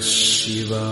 शिवा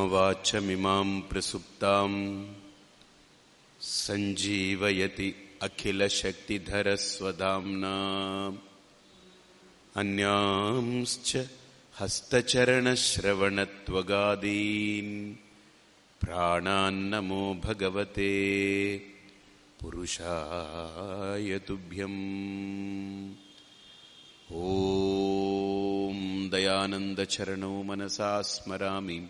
मम वाचमिमाम् प्रसुप्ताम् सञ्जीवयति अखिलशक्तिधरस्वदाम्ना अन्यांश्च हस्तचरणश्रवणत्वगादीन् प्राणान्नमो भगवते पुरुषाय तुभ्यम् ॐ दयानन्दचरणौ मनसा स्मरामि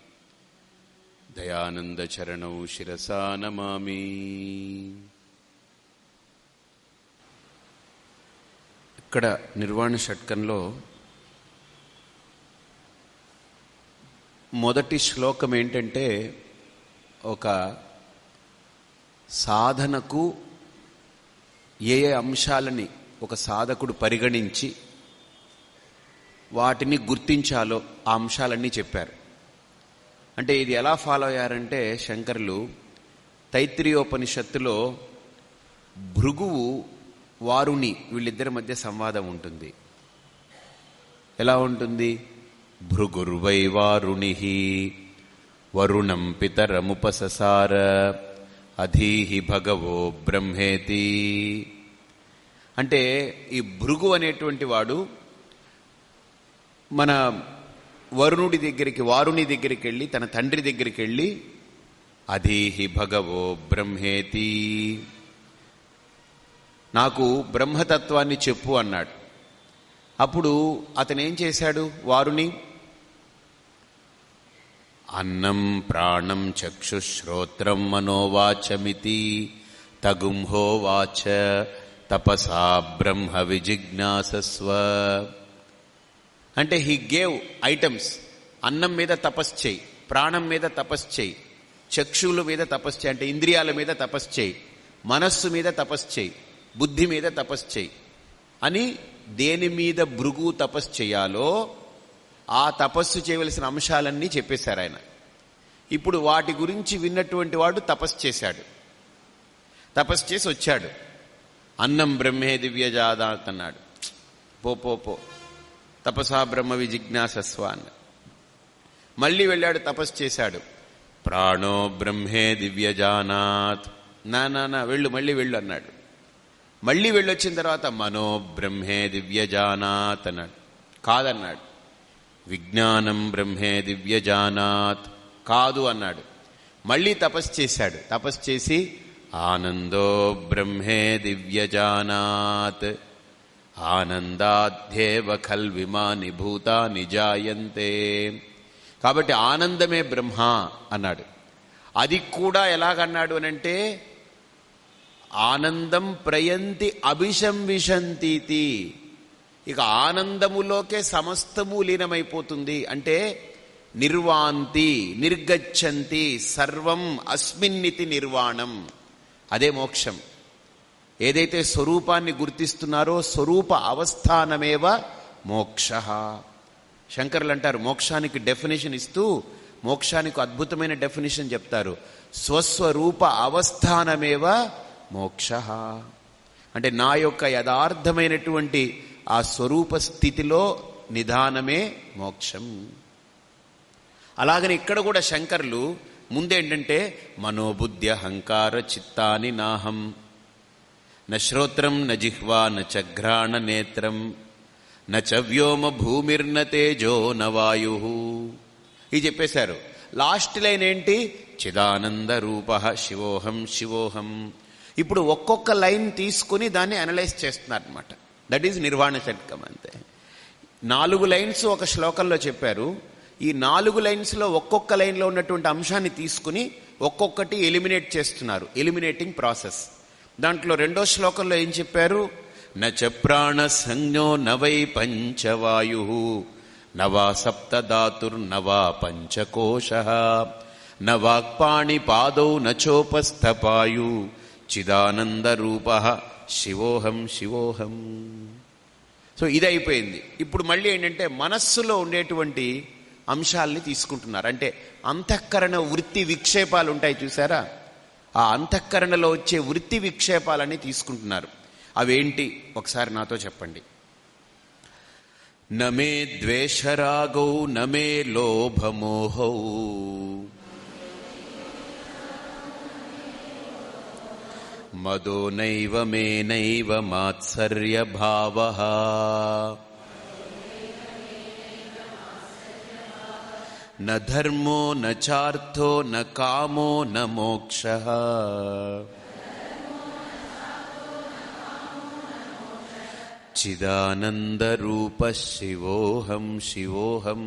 दयानन्दचरणौ शिरसा नमामि ఇక్కడ నిర్వాణ షట్కంలో మొదటి శ్లోకం ఏంటంటే ఒక సాధనకు ఏ ఏ అంశాలని ఒక సాధకుడు పరిగణించి వాటిని గుర్తించాలో ఆ అంశాలన్నీ చెప్పారు అంటే ఇది ఎలా ఫాలో అయ్యారంటే శంకరులు తైత్రీయోపనిషత్తులో భృగువు వారుని వీళ్ళిద్దరి మధ్య సంవాదం ఉంటుంది. ఎలా ఉంటుంది? భృగుర్వై వారుణి వరుణం పితరముపససార అధీహి భగవో బ్రహ్మేతి. అంటే ఈ భృగు అనేటువంటి వాడు మన వరుణుడి దగ్గరికి వారుని దగ్గరికి వెళ్ళి తన తండ్రి దగ్గరికి వెళ్ళి అధీహి భగవో బ్రహ్మేతి. నాకు బ్రహ్మతత్వాన్ని చెప్పు అన్నాడు. అప్పుడు అతనేం చేశాడు వారుని అన్నం ప్రాణం చక్షుశ్రోత్రం మనోవాచమితి తగుంహోవాచ తపసా బ్రహ్మ విజిజ్ఞాసస్వ. అంటే హీ గేవ్ ఐటమ్స్ అన్నం మీద తపస్సు చేయి. ప్రాణం మీద తపస్సు చేయి. చక్షువుల మీద తపస్సు చేయి. అంటే ఇంద్రియాల మీద తపస్సు చేయి. మనస్సు మీద తపస్సు చేయి. బుద్ధి మీద తపస్సు చేయి. అని దేని మీద భృగు తపస్సు చేయాలో ఆ తపస్సు చేయవలసిన అంశాలన్నీ చెప్పేశారు ఆయన. ఇప్పుడు వాటి గురించి విన్నటువంటి వాడు తపస్సు చేశాడు. తపస్సు చేసి వచ్చాడు. అన్నం బ్రహ్మే దివ్యజాదాత్ అన్నాడు. పో పో పో. తపసా బ్రహ్మ విజిజ్ఞాసస్వ అన్న మళ్ళీ వెళ్ళాడు తపస్సు చేశాడు. ప్రాణో బ్రహ్మే దివ్యజానాత్. నా నా నా వెళ్ళు మళ్ళీ వెళ్ళు అన్నాడు. మళ్ళీ వెళ్ళొచ్చిన తర్వాత మనో బ్రహ్మే దివ్యజానాత్ అన్నాడు. కాదన్నాడు. విజ్ఞానం బ్రహ్మే దివ్యజానాత్. కాదు అన్నాడు. మళ్ళీ తపస్సు చేశాడు. తపస్సు చేసి ఆనందో బ్రహ్మే దివ్యజానాత్. ఆనందాధ్యేవ ఖల్విమాని భూతాని జాయంతే. కాబట్టి ఆనందమే బ్రహ్మ అన్నాడు. అది కూడా ఎలాగన్నాడు అనంటే ఆనందం ప్రయంతి అభిశంవిశంతీతి ఇక ఆనందములోకే సమస్తము లీనమైపోతుంది. అంటే నిర్వాంతి నిర్గచ్చంతి సర్వం అస్మిన్నితి నిర్వాణం. అదే మోక్షం. ఏదైతే స్వరూపాన్ని గుర్తిస్తున్నారో స్వరూప అవస్థానమేవ మోక్ష. శంకర్లు అంటారు మోక్షానికి డెఫినేషన్ ఇస్తూ మోక్షానికి అద్భుతమైన డెఫినేషన్ చెప్తారు. స్వస్వరూప అవస్థానమేవ మోక్ష. అంటే నా యొక్క యథార్థమైనటువంటి ఆ స్వరూప స్థితిలో నిదానమే మోక్షం. అలాగని ఇక్కడ కూడా శంకర్లు ముందేంటంటే మనోబుద్ధి అహంకార చిత్తాని నాహం. నశ్రోత్రం నజిహ్వా న జిహ్వా నేత్రం న చ భూమిర్న తేజో నవాయు ఇది చెప్పేశారు. లాస్ట్ లైన్ ఏంటి? చిదానంద రూప శివోహం శివోహం. ఇప్పుడు ఒక్కొక్క లైన్ తీసుకుని దాన్ని అనలైజ్ చేస్తున్నారు అనమాట దట్ ఈజ్ నిర్వాణ షట్కం అంతే. నాలుగు లైన్స్ ఒక శ్లోకంలో చెప్పారు. ఈ నాలుగు లైన్స్లో ఒక్కొక్క లైన్లో ఉన్నటువంటి అంశాన్ని తీసుకుని ఒక్కొక్కటి ఎలిమినేట్ చేస్తున్నారు. ఎలిమినేటింగ్ ప్రాసెస్ దాంట్లో రెండో శ్లోకంలో ఏం చెప్పారు? నచ ప్రాణ సంజ్ఞో నవై పంచవాయు నవా సప్తధాతుర్నవా పంచకోశ నవాక్పాణి పాదౌ నచోపస్థపాయు చిదానంద రూప శివోహం శివోహం. సో ఇది అయిపోయింది ఇప్పుడు మళ్ళీ ఏంటంటే మనస్సులో ఉండేటువంటి అంశాలని తీసుకుంటున్నారు. అంటే అంతఃకరణ వృత్తి విక్షేపాలు ఉంటాయి చూసారా? ఆ అంతఃకరణలో వచ్చే వృత్తి విక్షేపాలని తీసుకుంటున్నారు. అవేంటి? ఒకసారి నాతో చెప్పండి. నమే ద్వేషరాగౌ నమే లోభమోహౌ. మదో నైవ మే నైవ మాత్సర్యభావ. న ధర్మో న చార్థో న కామో న మోక్ష చిదానందరూప శివోహం శివోహం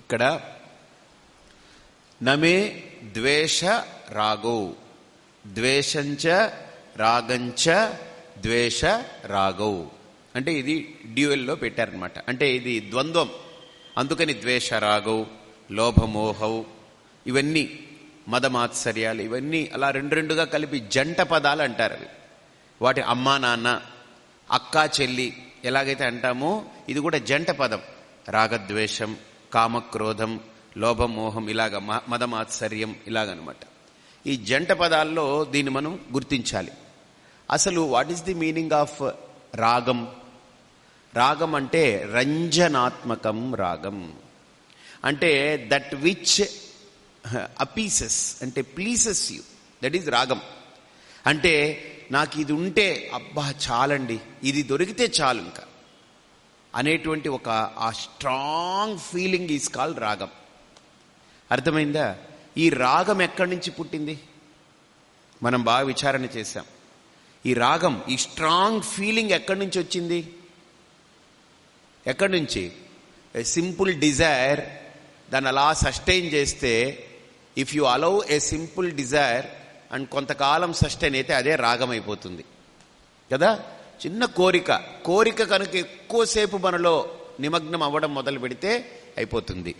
ఇక్కడ నమే ద్వేష రాగౌ ద్వేషంచ రాగంచ ద్వేష రాగౌ। అంటే ఇది డ్యూయల్లో పెట్టారనమాట అంటే ఇది ద్వంద్వం. అందుకని ద్వేష లోభమోహవు ఇవన్నీ మదమాత్సర్యాలు ఇవన్నీ అలా రెండు రెండుగా కలిపి జంట పదాలు అంటారు అవి. వాటి అమ్మా నాన్న అక్క చెల్లి ఎలాగైతే అంటామో ఇది కూడా జంట పదం. రాగద్వేషం కామక్రోధం లోభమోహం ఇలాగ మ- మదమాత్సర్యం ఇలాగనమాట. ఈ జంట పదాల్లో దీన్ని మనం గుర్తించాలి. అసలు what is the meaning of ragam? రాగం అంటే రంజనాత్మకం రాగం. అంటే దట్ విచ్ అపీసెస్ అంటే ప్లీసెస్ యూ దట్ ఈజ్ రాగం. అంటే నాకు ఇది ఉంటే అబ్బా చాలండి. ఇది దొరికితే చాలు ఇంకా. అనేటువంటి ఒక ఆ స్ట్రాంగ్ ఫీలింగ్ ఈజ్ కాల్ రాగం. అర్థమైందా? ఈ రాగం ఎక్కడి నుంచి పుట్టింది? మనం బాగా విచారణ చేశాం. ఈ రాగం ఈ స్ట్రాంగ్ ఫీలింగ్ ఎక్కడి నుంచి వచ్చింది? ఎక్కడి నుంచి? ఏ సింపుల్ డిజైర్ దాన్ని అలా సస్టైన్ చేస్తే if you allow a simple desire and కొంతకాలం సస్టైన్ అయితే అదే రాగం అయిపోతుంది. కదా? చిన్న కోరిక. కోరిక కనుక ఎక్కువసేపు మనలో నిమగ్నం అవ్వడం మొదలు పెడితే అయిపోతుంది.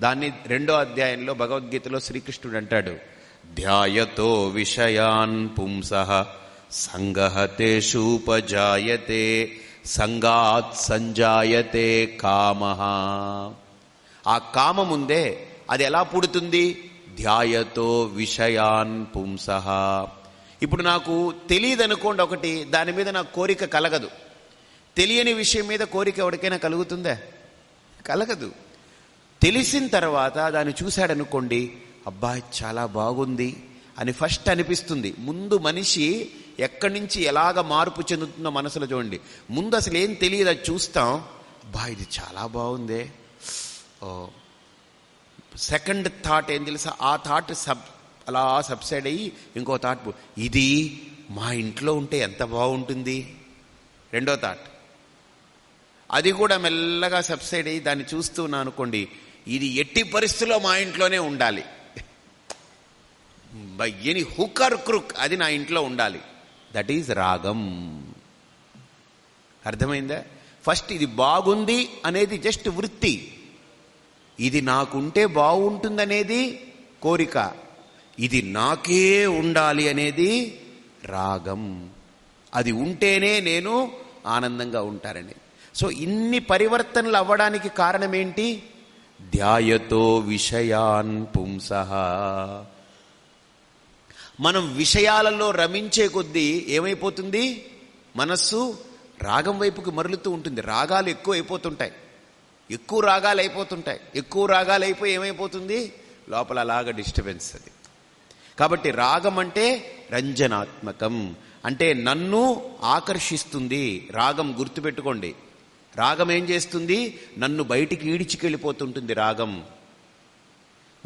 దాన్ని రెండో అధ్యాయంలో భగవద్గీతలో శ్రీకృష్ణుడు అంటాడు. ధ్యాయతో విషయాన్ పుంస సంగహతేషూపజాయతే సంగాత్ సంజాయతే కామ. ఆ కామముందే అది ఎలా పుడుతుంది? ధ్యాయతో విషయాన్ పుంస. ఇప్పుడు నాకు తెలియదనుకోండి ఒకటి దాని మీద నాకు కోరిక కలగదు. తెలియని విషయం మీద కోరిక ఎవరికైనా కలుగుతుందా? కలగదు. తెలిసిన తర్వాత దాన్ని చూశాడనుకోండి అబ్బాయి చాలా బాగుంది అని ఫస్ట్ అనిపిస్తుంది. ముందు మనిషి ఎక్కడి నుంచి ఎలాగ మార్పు చెందుతుందో మనసులో చూడండి. ముందు అసలు ఏం తెలియదు అది చూస్తాం. బా ఇది చాలా బాగుందే. ఓ సెకండ్ థాట్ ఏం తెలుసా? ఆ థాట్ సబ్ అలా సబ్సైడ్ అయ్యి ఇంకో థాట్ ఇది మా ఇంట్లో ఉంటే ఎంత బాగుంటుంది? రెండో థాట్ అది కూడా మెల్లగా సబ్సైడ్ అయ్యి దాన్ని చూస్తున్నా అనుకోండి ఇది ఎట్టి పరిస్థితుల్లో మా ఇంట్లోనే ఉండాలి. బై ఎనీ క్రుక్ అది నా ఇంట్లో ఉండాలి. దట్ ఈజ్ రాగం. అర్థమైందా? ఫస్ట్ ఇది బాగుంది అనేది జస్ట్ వృత్తి. ఇది నాకుంటే బాగుంటుందనేది కోరిక. ఇది నాకే ఉండాలి అనేది రాగం. అది ఉంటేనే నేను ఆనందంగా ఉంటారని. సో ఇన్ని పరివర్తనలు అవ్వడానికి కారణం ఏంటి ధ్యాయతో విషయాన్ పుంస. మనం విషయాలలో రమించే కొద్దీ ఏమైపోతుంది? మనస్సు రాగం వైపుకి మరలుతూ ఉంటుంది. రాగాలు ఎక్కువ అయిపోతుంటాయి. ఎక్కువ రాగాలు అయిపోతుంటాయి. ఎక్కువ రాగాలు అయిపోయి ఏమైపోతుంది? లోపల అలాగా డిస్టర్బెన్స్ అది. కాబట్టి రాగం అంటే రంజనాత్మకం. అంటే నన్ను ఆకర్షిస్తుంది. రాగం గుర్తుపెట్టుకోండి. రాగం ఏం చేస్తుంది? నన్ను బయటికి ఈడ్చికెళ్ళిపోతుంటుంది రాగం.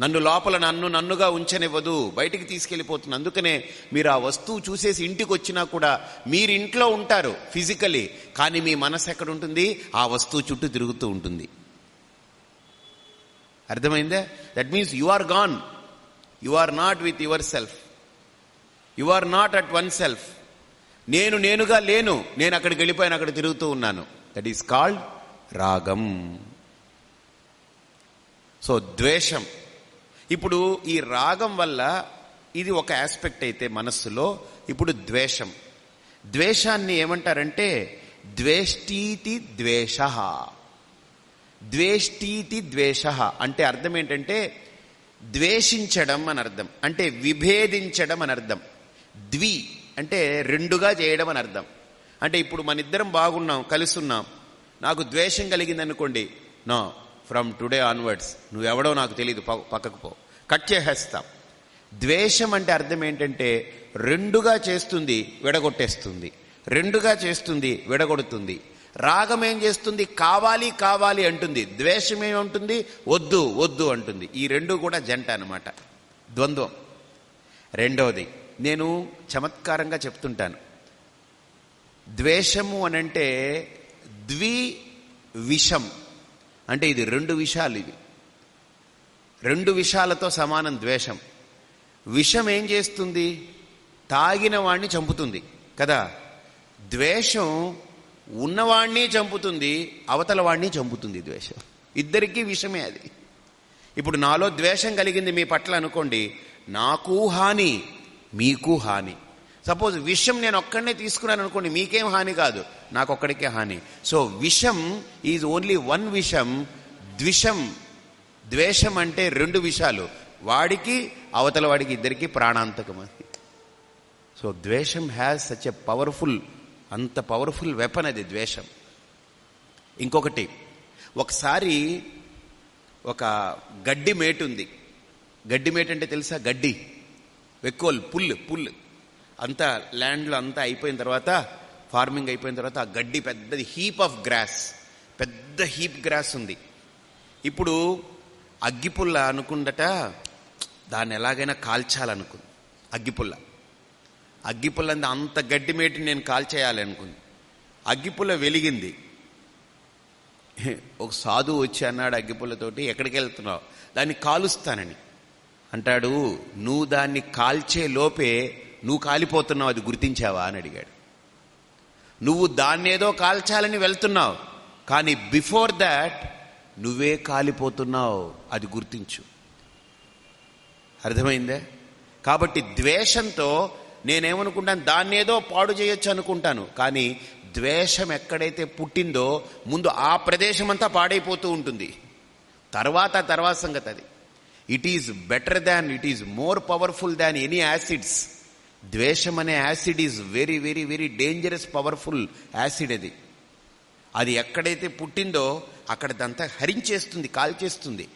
నన్ను లోపల నన్ను నన్నుగా ఉంచనివ్వదు బయటికి తీసుకెళ్ళిపోతుంది అందుకనే మీరు ఆ వస్తువు చూసేసి ఇంటికి వచ్చినా కూడా మీరు ఇంట్లో ఉంటారు ఫిజికలీ కానీ మీ మనసు ఎక్కడ ఉంటుంది? ఆ వస్తువు చుట్టూ తిరుగుతూ ఉంటుంది. అర్థమైందే? That means you are gone you are not with yourself you are not at one self నేను నేనుగా లేను. నేను అక్కడికి వెళ్ళిపోయాను అక్కడ తిరుగుతూ ఉన్నాను. That is called ragam. So ద్వేషం. ఇప్పుడు ఈ రాగం వల్ల ఇది ఒక ఆస్పెక్ట్ అయితే మనస్సులో ఇప్పుడు ద్వేషం. ద్వేషాన్ని ఏమంటారంటే ద్వేష్టీతి ద్వేష. ద్వేష్టీతి ద్వేష అంటే అర్థం ఏంటంటే ద్వేషించడం అని అర్థం. అంటే విభేదించడం అని అర్థం. ద్వి అంటే రెండుగా చేయడం అని అర్థం. అంటే ఇప్పుడు మన ఇద్దరం బాగున్నాం కలుసున్నాం నాకు ద్వేషం కలిగింది అనుకోండి నో ఫ్రమ్ టుడే ఆన్వర్డ్స్. నువ్వెవడో నాకు తెలియదు పక్కకు పో. కట్ చేసేస్తాం ద్వేషం అంటే అర్థం ఏంటంటే రెండుగా చేస్తుంది విడగొట్టేస్తుంది. రెండుగా చేస్తుంది విడగొడుతుంది. రాగం ఏం చేస్తుంది? కావాలి కావాలి అంటుంది. ద్వేషం ఏమంటుంది వద్దు వద్దు అంటుంది. ఈ రెండు కూడా జంట అనమాట ద్వంద్వం. రెండవది నేను చమత్కారంగా చెప్తుంటాను. ద్వేషము అనంటే ద్వి విషం. అంటే ఇది రెండు విషాలు ఇవి. రెండు విషాలతో సమానం ద్వేషం. విషం ఏం చేస్తుంది? తాగిన వాణ్ణి చంపుతుంది. కదా? ద్వేషం ఉన్నవాణ్ణి చంపుతుంది అవతల వాణ్ణి చంపుతుంది ద్వేషం. ఇద్దరికీ విషమే అది. ఇప్పుడు నాలో ద్వేషం కలిగింది మీ పట్ల అనుకోండి నాకు హాని మీకు హాని. సపోజ్ విషం నేను ఒక్కడనే తీసుకున్నాను అనుకోండి మీకేం హాని కాదు. నాకు ఒక్కడికే హాని. సో విషం ఈజ్ ఓన్లీ వన్ విషం ద్విషం ద్వేషం అంటే రెండు విషాలు. వాడికి అవతల వాడికి ఇద్దరికి ప్రాణాంతకం అది. సో ద్వేషం హ్యాస్ సచ్ ఎ పవర్ఫుల్ అంత పవర్ఫుల్ వెపన్ అది ద్వేషం. ఇంకొకటి ఒకసారి ఒక గడ్డి మేటు ఉంది గడ్డి మేటు అంటే తెలుసా? గడ్డి. వెక్కోల్ పుల్ పుల్. అంతా ల్యాండ్లో అంతా అయిపోయిన తర్వాత ఫార్మింగ్ అయిపోయిన తర్వాత ఆ గడ్డి పెద్దది హీప్ ఆఫ్ గ్రాస్. పెద్ద హీప్ గ్రాస్ ఉంది. ఇప్పుడు అగ్గిపుల్ల అనుకుందట దాన్ని ఎలాగైనా కాల్చాలనుకుంది. అగ్గిపుల్ల. అగ్గిపుల్ల అంత గడ్డి మేటిని నేను కాల్చేయాలి అనుకుంది. అగ్గిపుల్ల వెలిగింది. ఒక సాధువు వచ్చి అన్నాడు అగ్గిపుల్లతోటి ఎక్కడికి వెళ్తున్నావు? దాన్ని కాలుస్తానని. అంటాడు నువ్వు దాన్ని కాల్చే లోపే నువ్వు కాలిపోతున్నావు అది గుర్తించావా అని అడిగాడు. నువ్వు దాన్నేదో కాల్చాలని వెళ్తున్నావు కానీ బిఫోర్ దాట్ నువ్వే కాలిపోతున్నావు అది గుర్తించు. అర్థమైందే? కాబట్టి ద్వేషంతో నేనేమనుకుంటాను దాన్నేదో పాడు చేయొచ్చు అనుకుంటాను కానీ ద్వేషం ఎక్కడైతే పుట్టిందో ముందు ఆ ప్రదేశం అంతా పాడైపోతూ ఉంటుంది. తర్వాత తర్వాత సంగతి అది. It is better than it is more powerful than any acids ద్వేషం అనే acid is very very very dangerous powerful acid అది. అది ఎక్కడైతే పుట్టిందో అక్కడదంతా హరించేస్తుంది కాల్చేస్తుంది.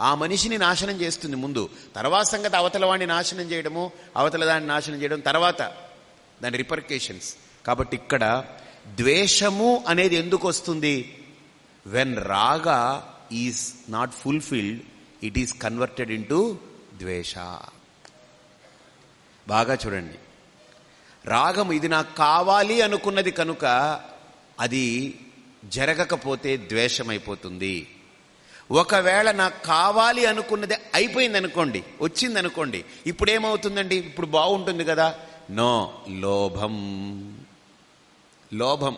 ఆ మనిషిని నాశనం చేస్తుంది ముందు. తర్వాత సంగతి అవతల వాడిని నాశనం చేయడము అవతల దాన్ని నాశనం చేయడం తర్వాత దాని రిపర్కేషన్స్. కాబట్టి ఇక్కడ ద్వేషము అనేది ఎందుకు వస్తుంది? When raga is not fulfilled it is converted in dvesha. బాగా చూడండి. రాగం ఇది నాకు కావాలి అనుకున్నది కనుక అది జరగకపోతే ద్వేషమైపోతుంది. ఒకవేళ నాకు కావాలి అనుకున్నది అయిపోయింది అనుకోండి వచ్చింది అనుకోండి ఇప్పుడు ఏమవుతుందండి ఇప్పుడు బాగుంటుంది కదా? నో లోభం. లోభం.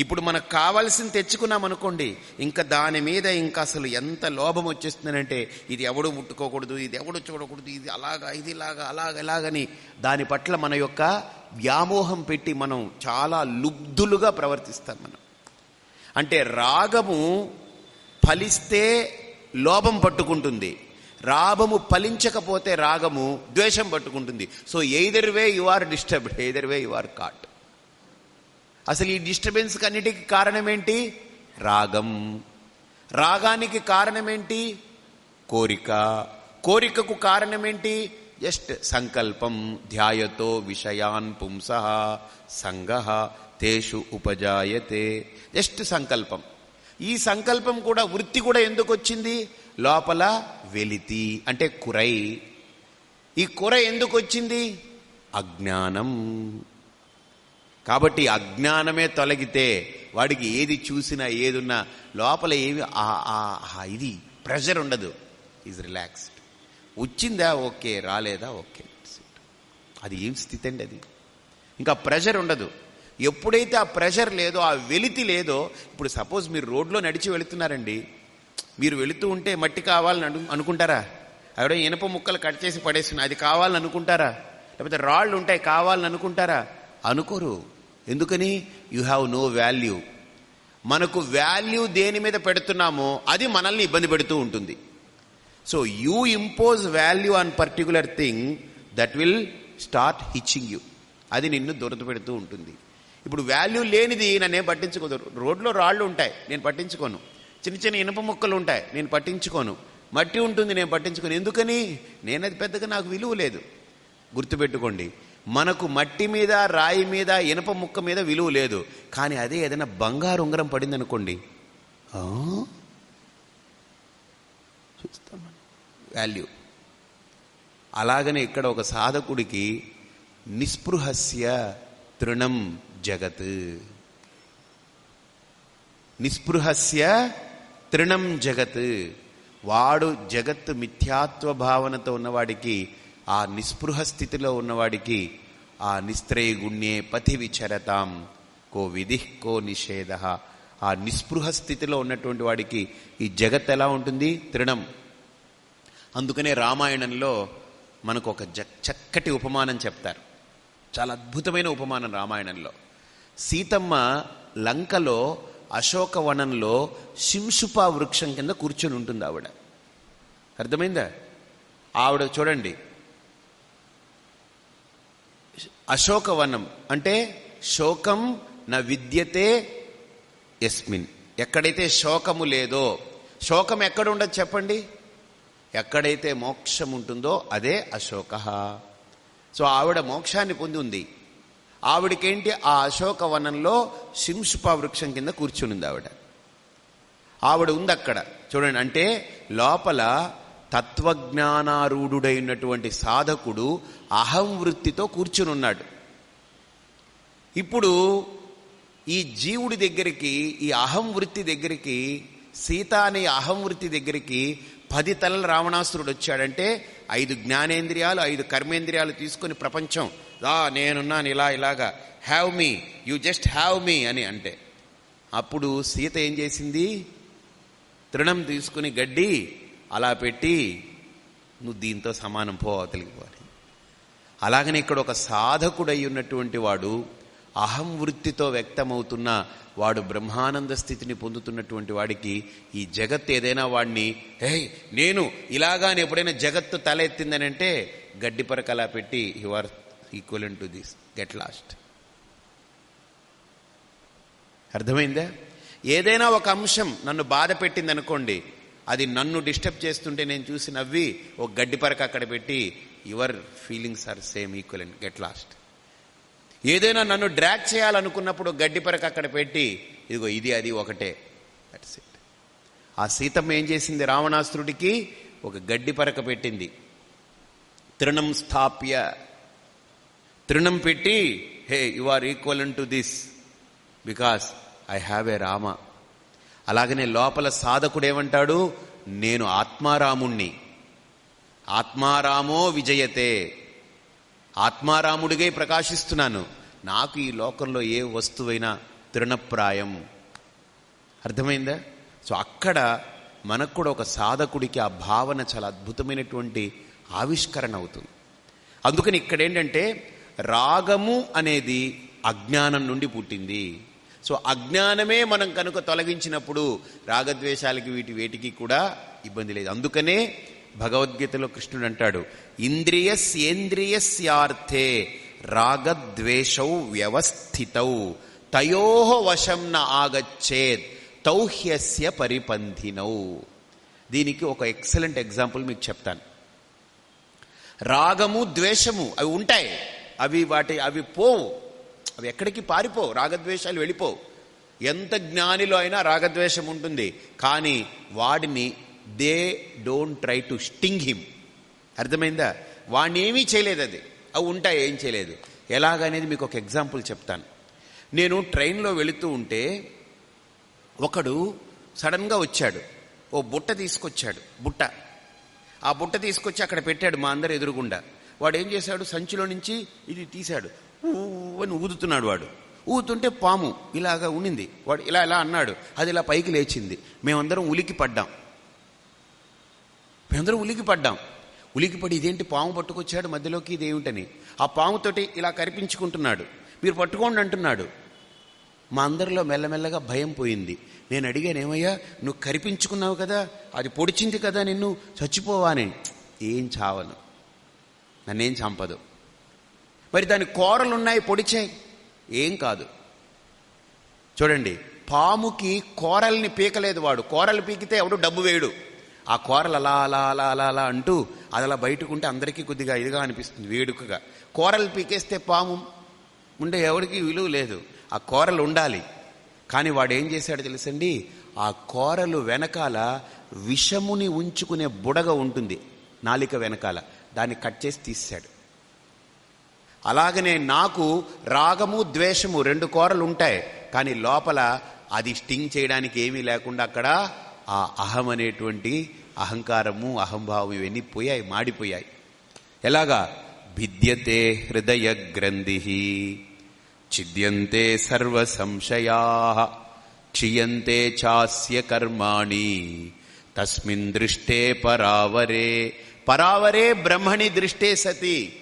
ఇప్పుడు మనకు కావాల్సింది తెచ్చుకున్నాం అనుకోండి ఇంకా దాని మీద ఇంకా అసలు ఎంత లోభం వచ్చేస్తుందంటే ఇది ఎవడు ముట్టుకోకూడదు ఇది ఎవడు చూడకూడదు ఇది అలాగా ఇది ఇలాగా అలాగ ఎలాగని దాని పట్ల మన యొక్క వ్యామోహం పెట్టి మనం చాలా లుబ్ధులుగా ప్రవర్తిస్తాం మనం. అంటే రాగము ఫలిస్తే లోభం పట్టుకుంటుంది. రాగము ఫలించకపోతే రాగము ద్వేషం పట్టుకుంటుంది. So either way you are disturbed either way you are caught అసలు ఈ డిస్టర్బెన్స్ కన్నిటికి కారణం ఏంటి రాగం. రాగానికి కారణమేంటి? కోరిక. కోరికకు కారణమేంటి? జస్ట్ సంకల్పం. ధ్యాయతో విషయాన్ పుంస సంగ తేషు ఉపజాయతే. జస్ట్ సంకల్పం. ఈ సంకల్పం కూడా వృత్తి కూడా ఎందుకు వచ్చింది లోపల వెలితి అంటే కురై. ఈ కుర ఎందుకు వచ్చింది అజ్ఞానం. కాబట్టి అజ్ఞానమే తొలగితే వాడికి ఏది చూసినా ఏదున్నా లోపల ఏమి ఇది ప్రెషర్ ఉండదు. ఈజ్ రిలాక్స్డ్ వచ్చిందా? ఓకే. రాలేదా? ఓకే. అది ఏం స్థితి అండి అది? ఇంకా ప్రెషర్ ఉండదు. ఎప్పుడైతే ఆ ప్రెషర్ లేదో ఆ వెలితి లేదో ఇప్పుడు సపోజ్ మీరు రోడ్లో నడిచి వెళుతున్నారండి. మీరు వెళుతూ ఉంటే మట్టి కావాలని అనుకుంటారా? ఎవడో ఇనప ముక్కలు కట్ చేసి పడేస్తున్నా అది కావాలని అనుకుంటారా? లేకపోతే రాళ్ళు ఉంటాయి కావాలని అనుకుంటారా? అనుకోరు. ఎందుకని? యు హ్యావ్ నో వాల్యూ మనకు వాల్యూ దేని మీద పెడుతున్నామో అది మనల్ని ఇబ్బంది పెడుతూ ఉంటుంది. So you impose value on particular thing that will start hitching you అది నిన్ను దొరత పెడుతూ ఉంటుంది. ఇప్పుడు వాల్యూ లేనిది నన్నేం పట్టించుకోదు. రోడ్లో రాళ్ళు ఉంటాయి నేను పట్టించుకోను. చిన్న చిన్న ఇనుప ముక్కలు ఉంటాయి నేను పట్టించుకోను. మట్టి ఉంటుంది నేను పట్టించుకోను. ఎందుకని? నేను అది పెద్దగా నాకు విలువ లేదు. గుర్తుపెట్టుకోండి. మనకు మట్టి మీద రాయి మీద ఇనప ముక్క మీద విలువ లేదు. కానీ అదే ఏదైనా బంగారు ఉంగరం పడింది అనుకోండి చూస్తాం వాల్యూ అలాగనే ఇక్కడ ఒక సాధకుడికి నిస్పృహస్య తృణం జగత్. నిస్పృహస్య తృణం జగత్. వాడు జగత్ మిథ్యాత్వ భావనతో ఉన్నవాడికి ఆ నిస్పృహ స్థితిలో ఉన్నవాడికి ఆ నిస్త్రయ గుణ్యే పథి విచరతాం కో విధి కో నిషేధ. ఆ నిస్పృహ స్థితిలో ఉన్నటువంటి వాడికి ఈ జగత్ ఎలా ఉంటుంది? తృణం. అందుకనే రామాయణంలో మనకు ఒక జ- చక్కటి ఉపమానం చెప్తారు. చాలా అద్భుతమైన ఉపమానం రామాయణంలో. సీతమ్మ లంకలో అశోకవనంలో శింసుపా వృక్షం కింద కూర్చొని ఉంటుంది ఆవిడ. అర్థమైందా? ఆవిడ చూడండి. అశోకవనం. అంటే శోకం నా విద్యతే ఎస్మిన్. ఎక్కడైతే శోకము లేదో శోకం ఎక్కడ ఉండదు చెప్పండి? ఎక్కడైతే మోక్షం ఉంటుందో అదే అశోక. సో ఆవిడ మోక్షాన్ని పొంది ఉంది. ఆవిడకేంటి? ఆ అశోక వనంలో శింసుప వృక్షం కింద కూర్చునింది ఆవిడ. ఆవిడ ఉంది అక్కడ చూడండి అంటే లోపల తత్వజ్ఞానారూఢుడైనటువంటి సాధకుడు అహం వృత్తితో కూర్చునున్నాడు. ఇప్పుడు ఈ జీవుడి దగ్గరికి ఈ అహం వృత్తి దగ్గరికి సీత అనే అహం వృత్తి దగ్గరికి పది తలల రావణాసురుడు వచ్చాడంటే ఐదు జ్ఞానేంద్రియాలు ఐదు కర్మేంద్రియాలు తీసుకుని ప్రపంచం రా నేనున్నాను ఇలా ఇలాగా have me you just have me అని అంటే. అప్పుడు సీత ఏం చేసింది? తృణం తీసుకుని గడ్డి అలా పెట్టి నువ్వు దీంతో సమానం పో అవతలికి అలాగనే ఇక్కడ ఒక సాధకుడై ఉన్నటువంటి వాడు అహం వృత్తితో వ్యక్తమవుతున్న వాడు బ్రహ్మానంద స్థితిని పొందుతున్నటువంటి వాడికి ఈ జగత్ ఏదైనా వాడిని హే నేను ఇలాగా అని ఎప్పుడైనా జగత్తు తలెత్తిందని అంటే గడ్డిపరకలా అలా పెట్టి you are equal to this get lost అర్థమైందా? ఏదైనా ఒక అంశం నన్ను బాధ పెట్టింది అనుకోండి అది నన్ను డిస్టర్బ్ చేస్తుంటే నేను చూసి నవ్వి ఒక గడ్డిపరక అక్కడ పెట్టి your feelings are same equal and get lost. ఏదైనా నన్ను డ్రాక్ చేయాలనుకున్నప్పుడు గడ్డి పరక అక్కడ పెట్టి ఇదిగో ఇది అది ఒకటే. దట్స్ ఇట్ ఆ సీతమ్మ ఏం చేసింది? రావణాసురుడికి ఒక గడ్డి పరక పెట్టింది. తృణం స్థాప్య. తృణం పెట్టి hey you are equal to this because I have a Rama అలాగనే లోపల సాధకుడేమంటాడు నేను ఆత్మారాముణ్ణి. ఆత్మారామో విజయతే. ఆత్మారాముడిగా ప్రకాశిస్తున్నాను. నాకు ఈ లోకంలో ఏ వస్తువైనా తృణప్రాయం. అర్థమైందా? సో అక్కడ మనకు కూడా ఒక సాధకుడికి ఆ భావన చాలా అద్భుతమైనటువంటి ఆవిష్కరణ అవుతుంది. అందుకని ఇక్కడ ఏంటంటే రాగము అనేది అజ్ఞానం నుండి పుట్టింది. సో అజ్ఞానమే మనం కనుక తొలగించినప్పుడు రాగద్వేషాలకి వీటి వేటికి కూడా ఇబ్బంది లేదు. అందుకనే భగవద్గీతలో కృష్ణుడు అంటాడు ఇంద్రియస్యేంద్రియస్యార్థే రాగద్వేషౌ వ్యవస్థితౌ తయో వశం న ఆగచ్చేద్ తౌహ్యస్య పరిపంధినౌ దీనికి ఒక ఎక్సలెంట్ ఎగ్జాంపుల్ మీకు చెప్తాను. రాగము ద్వేషము అవి ఉంటాయి. అవి వాటి అవి పోవు. అవి ఎక్కడికి పారిపోవు. రాగద్వేషాలు వెళ్ళిపోవు. ఎంత జ్ఞానిలో అయినా రాగద్వేషం ఉంటుంది. కానీ వాడిని they don't try to sting him అర్థమైందా? వాణ్ణి ఏమీ చేయలేదు అది. అవి ఉంటాయి ఏం చేయలేదు. ఎలాగనేది మీకు ఒక ఎగ్జాంపుల్ చెప్తాను. నేను ట్రైన్లో వెళుతూ ఉంటే ఒకడు సడన్గా వచ్చాడు. ఓ బుట్ట తీసుకొచ్చాడు బుట్ట. ఆ బుట్ట తీసుకొచ్చి అక్కడ పెట్టాడు మా అందరు ఎదురుగుండా. వాడు ఏం చేశాడు? సంచిలో నుంచి ఇది తీశాడు. ఊ అని ఊదుతున్నాడు వాడు. ఊదుతుంటే పాము ఇలాగా ఉన్నింది. వాడు ఇలా ఇలా అన్నాడు. అది ఇలా పైకి లేచింది. మేమందరం ఉలికి పడ్డాం మేమందరం ఉలికి పడ్డాం. ఉలికిపడి ఇదేంటి పాము పట్టుకొచ్చాడు మధ్యలోకి ఇదేమిటని. ఆ పాముతోటి ఇలా కరిపించుకుంటున్నాడు. మీరు పట్టుకోండి అంటున్నాడు. మా అందరిలో మెల్లమెల్లగా భయం పోయింది. నేను అడిగాను ఏమయ్యా నువ్వు కరిపించుకున్నావు కదా అది పొడిచింది కదా నిన్ను చచ్చిపోవాని ఏం చావను. నన్నేం చంపదు. మరి దాని కూరలున్నాయి పొడిచాయి. ఏం కాదు. చూడండి పాముకి కూరల్ని పీకలేదు వాడు. కూరలు పీకితే ఎవడు డబ్బు వేయడు. ఆ కూరలు అలా అలా అలా అలా అలా అంటూ అది అలా బయటకుంటే అందరికీ కొద్దిగా ఇదిగా అనిపిస్తుంది వేడుకగా. కూరలు పీకేస్తే పాము ఉండే ఎవరికి విలువ లేదు. ఆ కూరలు ఉండాలి. కానీ వాడు ఏం చేశాడు తెలుసండి? ఆ కూరలు వెనకాల విషముని ఉంచుకునే బుడగ ఉంటుంది నాలిక వెనకాల. దాన్ని కట్ చేసి తీసాడు అలాగనే నాకు రాగము ద్వేషము రెండు కూరలు ఉంటాయి. కానీ లోపల అది స్టింగ్ చేయడానికి ఏమీ లేకుండా అక్కడ ఆ అహం అనేటువంటి అహంకారము అహంభావం ఇవన్నీ పోయాయి మాడిపోయాయి. ఎలాగా? భిద్యతే హృదయ గ్రంథి ఛిద్యంతే సర్వ సంశయా క్షియంతే చాస్య కర్మాణి తస్మిన్ దృష్టే పరావరే. పరావరే బ్రహ్మణి దృష్టే సతి.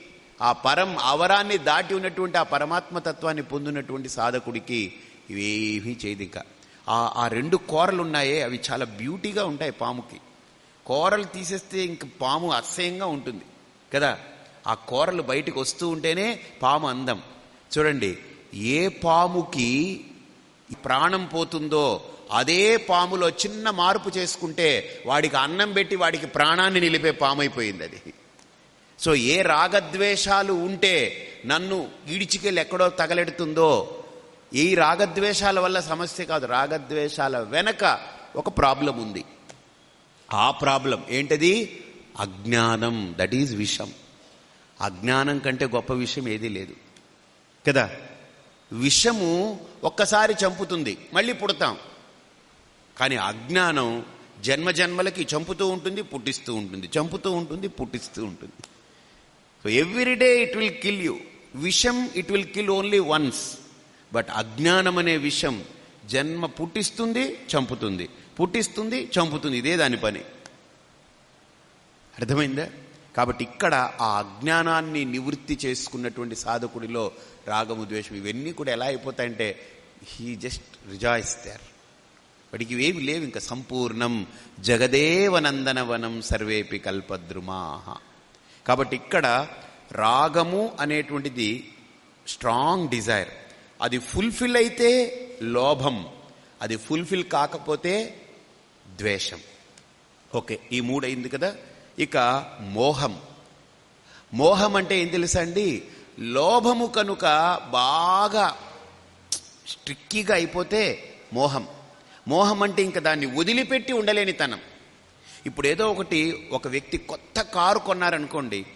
ఆ పరం అవరాన్ని దాటి ఉన్నటువంటి ఆ పరమాత్మతత్వాన్ని పొందినటువంటి సాధకుడికి ఇవేమీ చేయదు ఇంకా ఆ ఆ రెండు కూరలు ఉన్నాయే అవి చాలా బ్యూటీగా ఉంటాయి పాముకి. కూరలు తీసేస్తే ఇంక పాము అసహ్యంగా ఉంటుంది కదా? ఆ కూరలు బయటికి వస్తూ ఉంటేనే పాము అందం. చూడండి ఏ పాముకి ప్రాణం పోతుందో అదే పాములో చిన్న మార్పు చేసుకుంటే వాడికి అన్నం పెట్టి వాడికి ప్రాణాన్ని నిలిపే పాము అయిపోయింది అది. సో ఏ రాగద్వేషాలు ఉంటే నన్ను ఈడిచికెళ్ళి ఎక్కడో తగలెడుతుందో ఈ రాగద్వేషాల వల్ల సమస్య కాదు. రాగద్వేషాల వెనక ఒక ప్రాబ్లం ఉంది. ఆ ప్రాబ్లం ఏంటది? అజ్ఞానం. దట్ ఈజ్ విషం. అజ్ఞానం కంటే గొప్ప విషయం ఏదీ లేదు. కదా? విషము ఒక్కసారి చంపుతుంది మళ్ళీ పుడతాం. కానీ అజ్ఞానం జన్మ జన్మలకి చంపుతూ ఉంటుంది పుట్టిస్తూ ఉంటుంది. చంపుతూ ఉంటుంది పుట్టిస్తూ ఉంటుంది. So every day it will kill you విషం it will kill only once but అజ్ఞానం అనే విషయం జన్మ పుట్టిస్తుంది చంపుతుంది. పుట్టిస్తుంది చంపుతుంది. ఇదే దాని పని. అర్థమైందా? కాబట్టి ఇక్కడ ఆ అజ్ఞానాన్ని నివృత్తి చేసుకున్నటువంటి సాధకుడిలో రాగము ద్వేషం ఇవన్నీ కూడా ఎలా అయిపోతాయంటే హీ జస్ట్ రిజాయిస్ దేర్ వాడికి ఇవేమి లేవు. ఇంకా సంపూర్ణం జగదేవనందనవనం సర్వేపి కల్పద్రుమాహ. కాబట్టి ఇక్కడ రాగము అనేటువంటిది స్ట్రాంగ్ డిజైర్ అది ఫుల్ఫిల్ అయితే లోభం అది ఫుల్ఫిల్ కాకపోతే ద్వేషం. ఓకే ఈ మూడు అయింది కదా. ఇక మోహం. మోహం అంటే ఏం తెలుసా అండి? లోభము కనుక బాగా స్ట్రిక్కీగా అయిపోతే మోహం. మోహం అంటే ఇంకా దాన్ని వదిలిపెట్టి ఉండలేని తనం ఇప్పుడు ఏదో ఒకటి ఒక వ్యక్తి కొత్త కారు కొన్నారనుకోండి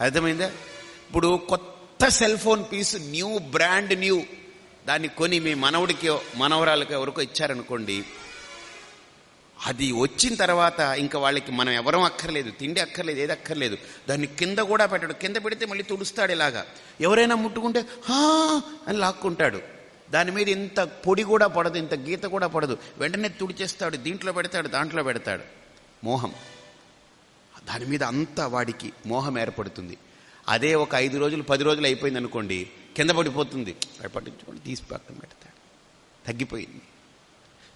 అర్థమైందా? ఇప్పుడు కొత్త cell phone piece new brand new. దాన్ని కొని మీ మనవుడికి మనవరాలకి ఎవరికో ఇచ్చారనుకోండి అది వచ్చిన తర్వాత ఇంకా వాళ్ళకి మనం ఎవరం అక్కర్లేదు తిండి అక్కర్లేదు ఏది అక్కర్లేదు. దాన్ని కింద కూడా పెట్టడు. కింద పెడితే మళ్ళీ తుడుస్తాడు ఇలాగా. ఎవరైనా ముట్టుకుంటే హా! అని లాక్కుంటాడు. దాని మీద ఇంత పొడి కూడా పడదు ఇంత గీత కూడా పడదు. వెంటనే తుడిచేస్తాడు దీంట్లో పెడతాడు దాంట్లో పెడతాడు. మోహం. దాని మీద అంత వాడికి మోహం ఏర్పడుతుంది. అదే ఒక ఐదు రోజులు పది రోజులు అయిపోయింది అనుకోండి కింద పడిపోతుంది. పట్టించుకోండి తీసి పక్కన పెడతాడు తగ్గిపోయింది.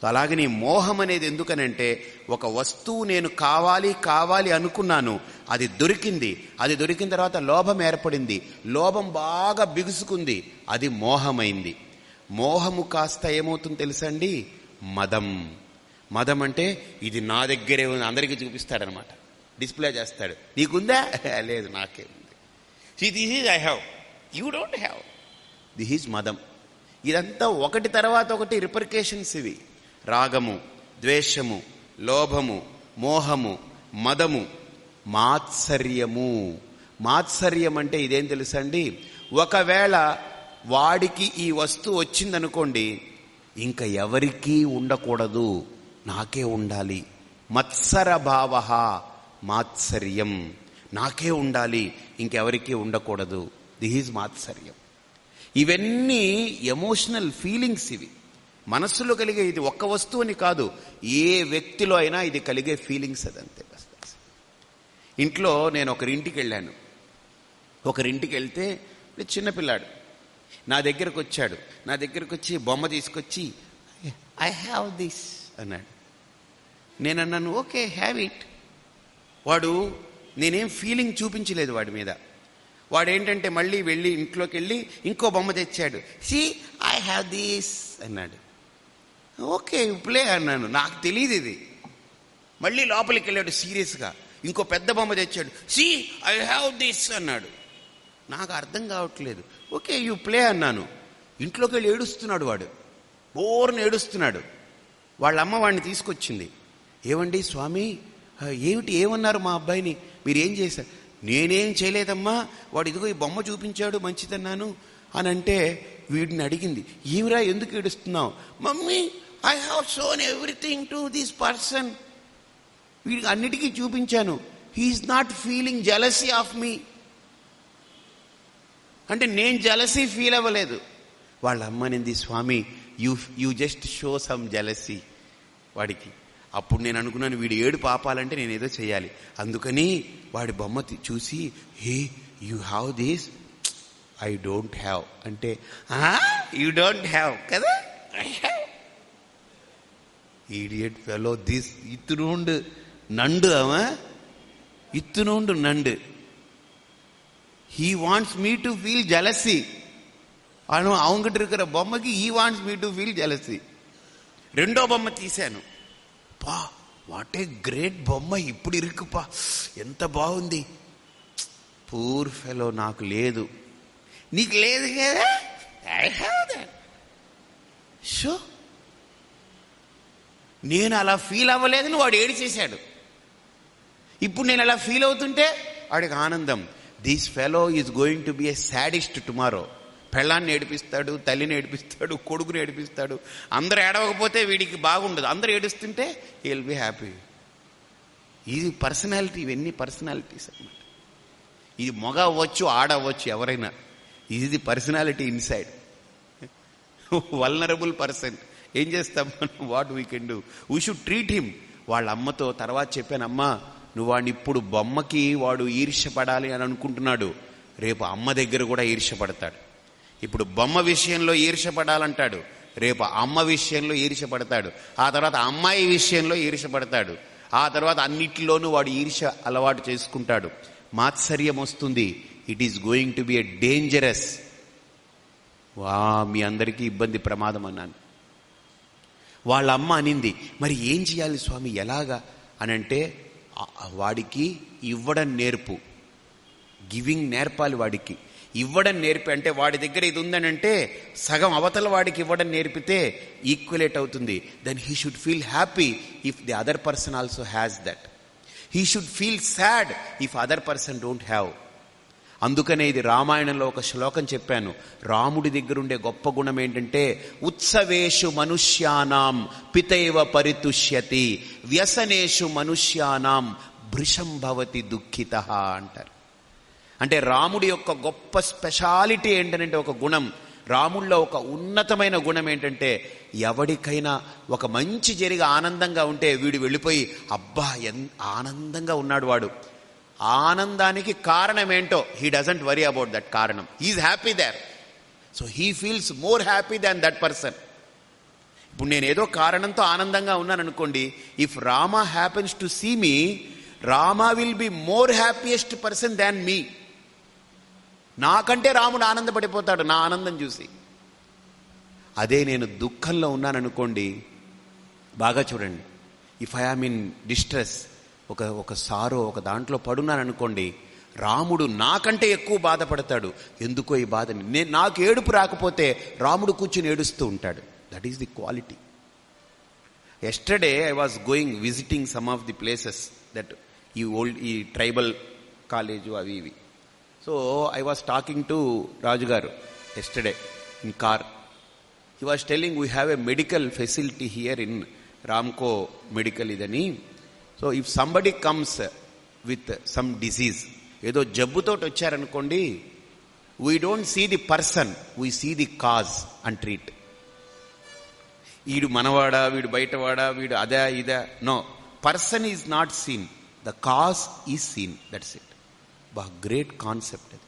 సో నీ మోహం అనేది ఎందుకనంటే ఒక వస్తువు నేను కావాలి కావాలి అనుకున్నాను అది దొరికింది. అది దొరికిన తర్వాత లోభం ఏర్పడింది. లోభం బాగా బిగుసుకుంది. అది మోహమైంది. మోహము కాస్త ఏమవుతుంది తెలుసండి మదం. మదం అంటే ఇది నా దగ్గరే ఉంది అందరికీ చూపిస్తాడనమాట. డిస్ప్లే చేస్తాడు. నీకుందా? లేదు నాకే see this is I have you don't have this is మదం ఇదంతా ఒకటి తర్వాత ఒకటి రిపర్కేషన్స్ ఇవి. రాగము ద్వేషము లోభము మోహము మదము మాత్సర్యము. మాత్సర్యం అంటే ఇదేం తెలుసండి? ఒకవేళ వాడికి ఈ వస్తువు వచ్చిందనుకోండి ఇంకా ఎవరికీ ఉండకూడదు. నాకే ఉండాలి. మత్సర భావ మాత్సర్యం. నాకే ఉండాలి ఇంకెవరికీ ఉండకూడదు. దిస్ ఈజ్ మాత్సర్యం. ఇవన్నీ ఎమోషనల్ ఫీలింగ్స్ ఇవి. మనస్సులో కలిగే ఇది ఒక్క వస్తువుని కాదు ఏ వ్యక్తిలో అయినా ఇది కలిగే ఫీలింగ్స్ అదంతే. ఇంట్లో నేను ఒకరింటికి వెళ్ళాను. ఒకరింటికి వెళ్తే చిన్నపిల్లాడు నా దగ్గరకు వచ్చాడు. నా దగ్గరకు వచ్చి బొమ్మ తీసుకొచ్చి ఐ హ్యావ్ దిస్ అన్నాడు. నేను అన్నాను ఓకే హ్యావ్ ఇట్ వాడు నేనేం ఫీలింగ్ చూపించలేదు వాడి మీద. వాడేంటంటే మళ్ళీ వెళ్ళి ఇంట్లోకి వెళ్ళి ఇంకో బొమ్మ తెచ్చాడు. సి ఐ హ్యావ్ దిస్ అన్నాడు. ఓకే ప్లే అన్నాను. నాకు తెలియదు ఇది. మళ్ళీ లోపలికి వెళ్ళాడు సీరియస్గా. ఇంకో పెద్ద బొమ్మ తెచ్చాడు. సి ఐ హ్యావ్ దిస్ అన్నాడు. నాకు అర్థం కావట్లేదు. ఓకే యూ ప్లే అన్నాను. ఇంట్లోకి వెళ్ళి ఏడుస్తున్నాడు వాడు. బోర్ని ఏడుస్తున్నాడు. వాళ్ళ అమ్మ వాడిని తీసుకొచ్చింది. ఏమండి స్వామి? ఏమిటి? ఏమన్నారు మా అబ్బాయిని? మీరేం చేశారు నేనేం చేయలేదమ్మా వాడు ఇదిగో ఈ బొమ్మ చూపించాడు మంచిదన్నాను అని అంటే వీడిని అడిగింది. ఈవిరా ఎందుకు ఏడుస్తున్నావు? Mummy I have shown everything to this person వీడికి అన్నిటికీ చూపించాను. He's not feeling jealousy of me అంటే నేను జలసీ ఫీల్ అవ్వలేదు. వాళ్ళ అమ్మనింది Swami you you just show some jealousy వాడికి అప్పుడు నేను అనుకున్నాను వీడు ఏడు పాపాలంటే నేను ఏదో చేయాలి అందుకని వాడి బొమ్మ తి- చూసి hey you have this I don't have అంటే యూ డోంట్ హ్యావ్ కదా I have idiot fellow this ఇత్తునుండు நண்டு அவன் இத்தினோண்டு நண்டு he wants me to feel jealousy ஆனால் அவங்ககிட்ட இருக்கிற బొమ్మకి he wants me to feel jealousy రెండో బొమ్మ తీశాను అబ్బా వాట్ ఏ గ్రేట్ బొమ్మ ఇప్పుడు ఇరుక్కుపా. ఎంత బాగుంది. పూర్ ఫెలో నాకు లేదు. నీకు లేదు కదా? I have that show. నేను అలా ఫీల్ అవ్వలేదని వాడు ఏడి చేశాడు ఇప్పుడు నేను అలా ఫీల్ అవుతుంటే వాడికి ఆనందం. This fellow is going to be a sadist tomorrow పెళ్ళాన్ని ఏడిపిస్తాడు తల్లిని ఏడిపిస్తాడు కొడుకుని ఏడిపిస్తాడు. అందరు ఏడవకపోతే వీడికి బాగుండదు. అందరు ఏడుస్తుంటే విల్ బి హ్యాపీ ఇది పర్సనాలిటీ ఇవన్నీ పర్సనాలిటీస్ అనమాట ఇది మగ అవ్వచ్చు ఆడ అవ్వచ్చు ఎవరైనా. ఇది పర్సనాలిటీ ఇన్సైడ్. Vulnerable person. ఏం చేస్తాం మనం? What we can do we should treat him వాళ్ళ అమ్మతో తర్వాత చెప్పానమ్మా నువ్వు వాడిని ఇప్పుడు బొమ్మకి వాడు ఈర్ష్యపడాలి అని అనుకుంటున్నాడు. రేపు అమ్మ దగ్గర కూడా ఈర్ష్యపడతాడు. ఇప్పుడు బొమ్మ విషయంలో ఈర్షపడాలంటాడు. రేపు అమ్మ విషయంలో ఈర్షపడతాడు. ఆ తర్వాత అమ్మాయి విషయంలో ఈర్షపడతాడు. ఆ తర్వాత అన్నిటిలోనూ వాడు ఈర్ష్య అలవాటు చేసుకుంటాడు. మాత్సర్యం వస్తుంది. It is going to be a dangerous వా మీ అందరికీ ఇబ్బంది ప్రమాదం అన్నాను. వాళ్ళ అమ్మ అనింది మరి ఏం చేయాలి స్వామి? ఎలాగా? అని అంటే వాడికి ఇవ్వడం నేర్పు. గివింగ్ నేర్పాలి వాడికి. ఇవ్వడం నేర్పి అంటే వాడి దగ్గర ఇది ఉందని అంటే సగం అవతల వాడికి ఇవ్వడం నేర్పితే ఈక్వలేట్ అవుతుంది. Then he should feel happy if the other person also has that he should feel sad if other person don't have అందుకనే ఇది రామాయణంలో ఒక శ్లోకం చెప్పాను. రాముడి దగ్గరుండే గొప్ప గుణం ఏంటంటే ఉత్సవేషు మనుష్యానాం పితైవ పరితుష్యతి వ్యసనేషు మనుష్యానాం భృషం భవతి దుఃఖిత అంటారు. అంటే రాముడి యొక్క గొప్ప స్పెషాలిటీ ఏంటంటే ఒక గుణం. రాముల్లో ఒక ఉన్నతమైన గుణం ఏంటంటే ఎవడికైనా ఒక మంచి జరిగి ఆనందంగా ఉంటే వీడు వెళ్ళిపోయి అబ్బా ఎన్ ఆనందంగా ఉన్నాడు వాడు. ఆనందానికి కారణం ఏంటో he doesn't worry about that కారణం. He's happy there so he feels more happy than that person ఇప్పుడు నేను ఏదో కారణంతో ఆనందంగా ఉన్నాను అనుకోండి if Rama happens to see me Rama will be more happiest person than me నాకంటే రాముడు ఆనందపడిపోతాడు నా ఆనందం చూసి. అదే నేను దుఃఖంలో ఉన్నాననుకోండి బాగా చూడండి. If I am in distress ఒక ఒక సారో ఒక దాంట్లో పడున్నాను అనుకోండి రాముడు నాకంటే ఎక్కువ బాధపడతాడు. ఎందుకో ఈ బాధని? నేను నాకు ఏడుపు రాకపోతే రాముడు కూర్చుని ఏడుస్తూ ఉంటాడు. That is the quality yesterday I was going visiting some of the places that ఈ ఓల్డ్ ఈ ట్రైబల్ కాలేజు అవి ఇవి. So I was talking to రాజుగారు yesterday in car he was telling we have a medical facility here in Ramco medical ఇదని so if somebody comes with some disease ఏదో జబ్బుతోటి వచ్చారనుకోండి we don't see the person we see the cause and treat వీడు మనవాడా వీడు బయటవాడా వీడు అదా ఇదా. No person is not seen the cause is seen that's it బా గ్రేట్ కాన్సెప్ట్ అది.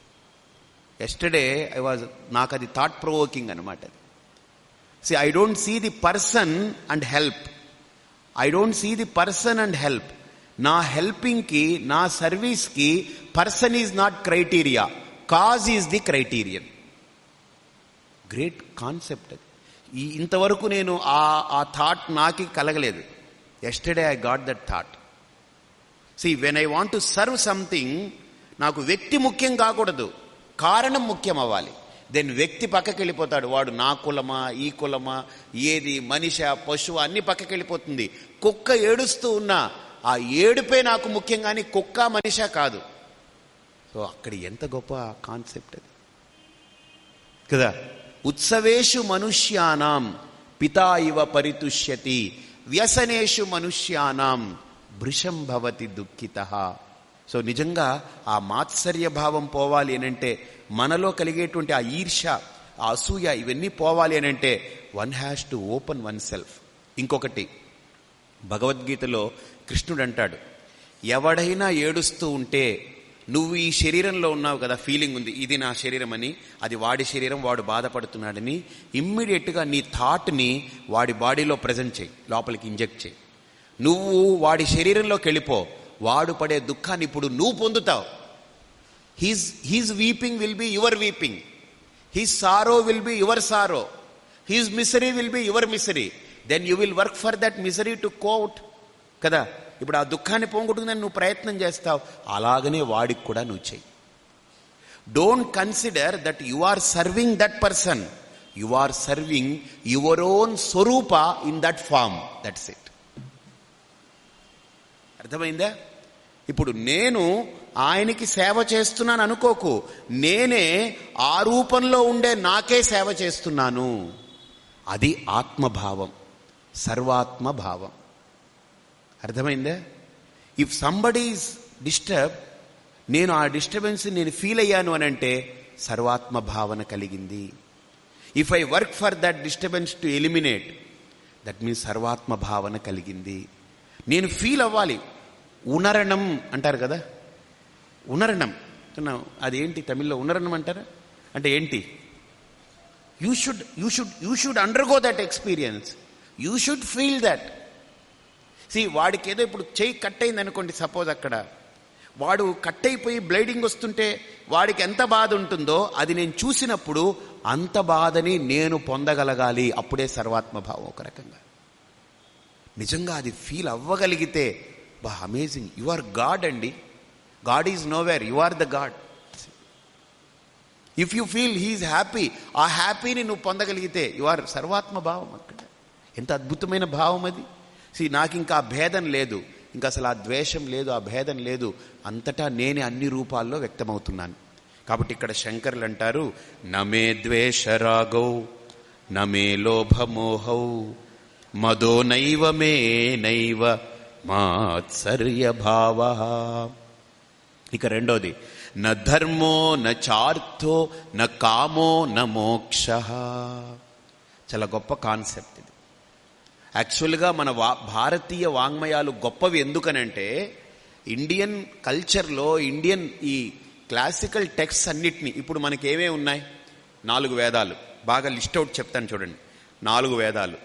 ఎస్టర్డే ఐ వాజ్ నాకు అది థాట్ ప్రొవోకింగ్ అనమాట అది. See I don't see the person and help I don't see the person and help నా హెల్పింగ్కి నా సర్వీస్కి person is not criteria cause is the criterion great concept అది. ఈ ఇంతవరకు నేను ఆ ఆ థాట్ నాకి కలగలేదు. Yesterday I got that thought see when I want to serve something నాకు వ్యక్తి ముఖ్యం కాకూడదు కారణం ముఖ్యం అవ్వాలి దెన్ వ్యక్తి పక్కకి వెళ్ళిపోతాడు వాడు నా కులమా ఈ కులమా ఏది మనిష పశువు అన్ని పక్కకి వెళ్ళిపోతుంది కుక్క ఏడుస్తూ ఉన్నా ఆ ఏడుపే నాకు ముఖ్యం కానీ కుక్క మనిష కాదు. సో అక్కడ ఎంత గొప్ప కాన్సెప్ట్ అది. కదా? ఉత్సవేషు మనుష్యానాం పితా ఇవ పరితుష్యతి వ్యసనేషు మనుష్యానాం భృశం భవతి దుఃఖిత. సో నిజంగా ఆ మాత్సర్య భావం పోవాలి అనంటే మనలో కలిగేటువంటి ఆ ఈర్ష ఆ అసూయ ఇవన్నీ పోవాలి అనంటే one has to open oneself ఇంకొకటి భగవద్గీతలో కృష్ణుడు అంటాడు ఎవడైనా ఏడుస్తూ ఉంటే నువ్వు ఈ శరీరంలో ఉన్నావు కదా ఫీలింగ్ ఉంది ఇది నా శరీరం అని అది వాడి శరీరం వాడు బాధపడుతున్నాడని ఇమ్మీడియట్గా నీ థాట్ని వాడి బాడీలో ప్రజెంట్ చేయి లోపలికి ఇంజెక్ట్ చేయి. నువ్వు వాడి శరీరంలోకి వెళ్ళిపో వాడు పడే దుఃఖాన్ని ఇప్పుడు నువ్వు పొందుతావు. He's he's weeping will be your weeping he's sorrow will be your sorrow he's misery will be your misery then you will work for that misery to quote కదా? ఇప్పుడు ఆ దుఃఖాన్ని పోగొట్టుకుందని నువ్వు ప్రయత్నం చేస్తావు. అలాగనే వాడికి కూడా నువ్వు చెయ్యి. Don't consider that you are serving that person you are serving your own swarupa in that form that's it అర్థమైందా? ఇప్పుడు నేను ఆయనకి సేవ చేస్తున్నాను అనుకోకు. నేనే ఆ రూపంలో ఉండే నాకే సేవ చేస్తున్నాను. అది ఆత్మభావం. సర్వాత్మభావం. అర్థమైందా? ఇఫ్ సంబడీ ఈజ్ డిస్టర్బ్ నేను ఆ డిస్టర్బెన్స్ నేను ఫీల్ అయ్యాను అని అంటే సర్వాత్మ భావన కలిగింది. If I work for that disturbance to eliminate that means సర్వాత్మ భావన కలిగింది. నేను ఫీల్ అవ్వాలి. ఉనరణం అంటారు కదా? ఉనరణం. అదేంటి తమిళ్ళో ఉనరణం అంటారా? అంటే ఏంటి? You should you should you should undergo that experience you should feel that see వాడికి ఏదో ఇప్పుడు చేయి కట్ అయింది అనుకోండి సపోజ్ అక్కడ. వాడు కట్ అయిపోయి బ్లైడింగ్ వస్తుంటే వాడికి ఎంత బాధ ఉంటుందో అది నేను చూసినప్పుడు అంత బాధని నేను పొందగలగాలి. అప్పుడే సర్వాత్మభావం ఒక రకంగా. నిజంగా అది ఫీల్ అవ్వగలిగితే బా అమేజింగ్ యు ఆర్ గాడ్ అండి god is nowhere you are the god if you feel he's happy ఆ హ్యాపీని నువ్వు పొందగలిగితే యు ఆర్ సర్వాత్మ భావం అక్కడ. ఎంత అద్భుతమైన భావం అది. సి నాకు ఇంకా ఆ భేదం లేదు. ఇంకా అసలు ఆ ద్వేషం లేదు ఆ భేదం లేదు. అంతటా నేనే అన్ని రూపాల్లో వ్యక్తమవుతున్నాను. కాబట్టి ఇక్కడ శంకర్లు అంటారు నమే ద్వేషరాగౌ నమే లోభమోహౌ మదో నైవ మే నైవ మాత్సర్యభావ. ఇక రెండోది న ధర్మో న చార్థో న కామో న మోక్ష. చాలా గొప్ప కాన్సెప్ట్ ఇది. యాక్చువల్గా మన వా భారతీయ వాంగ్మయాలు గొప్పవి ఎందుకనంటే ఇండియన్ కల్చర్లో ఇండియన్ ఈ క్లాసికల్ టెక్స్ట్ అన్నిటినీ ఇప్పుడు మనకి ఏమేమి ఉన్నాయి? నాలుగు వేదాలు. బాగా లిస్ట్ అవుట్ చెప్తాను చూడండి. నాలుగు వేదాలు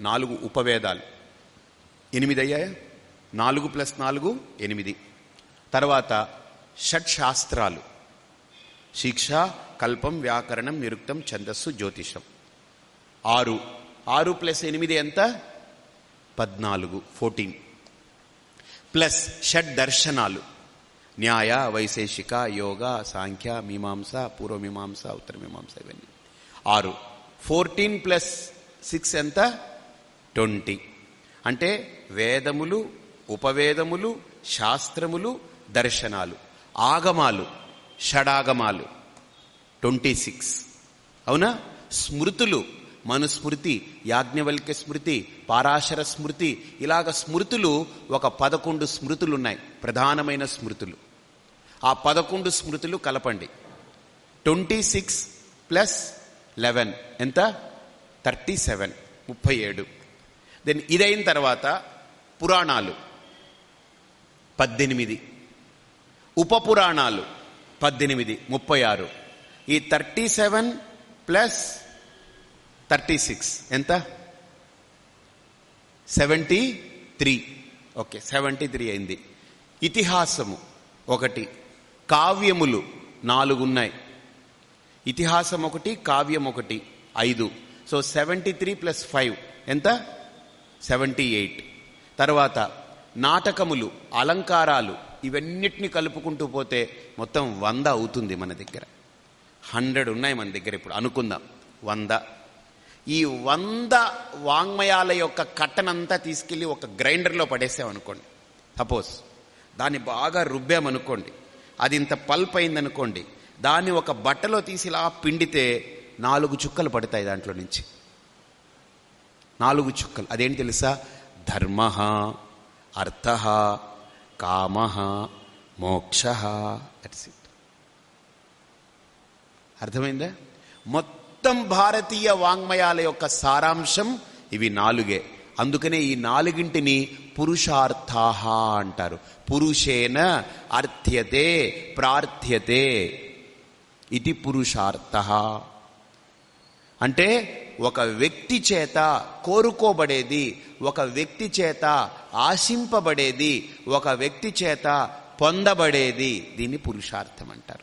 నాలుగు ఉపవేదాలు. ఎనిమిది అయ్యాయా? నాలుగు ప్లస్ నాలుగు ఎనిమిది. తర్వాత షట్ శాస్త్రాలు శిక్ష కల్పం వ్యాకరణం నిరుక్తం ఛందస్సు జ్యోతిషం. ఆరు. ఆరు ప్లస్ ఎనిమిది ఎంత? పద్నాలుగు ఫోర్టీన్. ప్లస్ షడ్ దర్శనాలు. న్యాయ వైశేషిక యోగ సాంఖ్య మీమాంస పూర్వమీమాంస ఉత్తర మీమాంస ఇవన్నీ. ఆరు. ఫోర్టీన్ ప్లస్ సిక్స్ ఎంత? ట్వంటీ. అంటే వేదములు ఉపవేదములు శాస్త్రములు దర్శనాలు. ఆగమాలు షడాగమాలు. Twenty six. అవునా? స్మృతులు. మనుస్మృతి యాజ్ఞవల్క్య స్మృతి పారాశర స్మృతి. ఇలాగ స్మృతులు ఒక పదకొండు స్మృతులు ఉన్నాయి ప్రధానమైన స్మృతులు. ఆ పదకొండు స్మృతులు కలపండి. Twenty six plus eleven. ఎంత? Thirty seven. ముప్పై ఏడు. దెన్ ఇదైన తర్వాత పురాణాలు. పద్దెనిమిది. ఉపపురాణాలు పద్దెనిమిది ముప్పై ఆరు. ఈ thirty seven plus thirty six. ఎంత? Seventy three. Okay seventy three అయింది. ఇతిహాసము ఒకటి కావ్యములు నాలుగున్నాయి. ఇతిహాసం ఒకటి కావ్యం ఒకటి ఐదు. So seventy three plus five. ఎంత? Seventy eight. తర్వాత నాటకములు అలంకారాలు ఇవన్నిటిని కలుపుకుంటూ పోతే మొత్తం వంద అవుతుంది మన దగ్గర. హండ్రెడ్ ఉన్నాయి మన దగ్గర ఇప్పుడు. అనుకుందాం. వంద. ఈ వంద వాంగ్మయాల యొక్క కట్టనంతా తీసుకెళ్ళి ఒక గ్రైండర్లో పడేసామనుకోండి. సపోజ్. దాన్ని బాగా రుబ్బామనుకోండి. అది ఇంత పల్ప్ అయిందనుకోండి. దాన్ని ఒక బట్టలో తీసి ఇలా పిండితే నాలుగు చుక్కలు పడతాయి దాంట్లో నుంచి. నాలుగు చుక్కలు. అదేంటి తెలుసా? ధర్మ. అర్థ కామ మోక్ష దట్స్ ఇట్ అర్థమైందా? మొత్తం భారతీయ వాంగ్మయాల యొక్క సారాంశం ఇవి నాలుగే. అందుకనే ఈ నాలుగింటిని పురుషార్థాహ అంటారు. పురుషేన అర్థ్యతే ప్రార్థ్యతే. ఇది పురుషార్థ. అంటే ఒక వ్యక్తి చేత కోరుకోబడేది ఒక వ్యక్తి చేత ఆశింపబడేది ఒక వ్యక్తి చేత పొందబడేది దీన్ని పురుషార్థం అంటారు.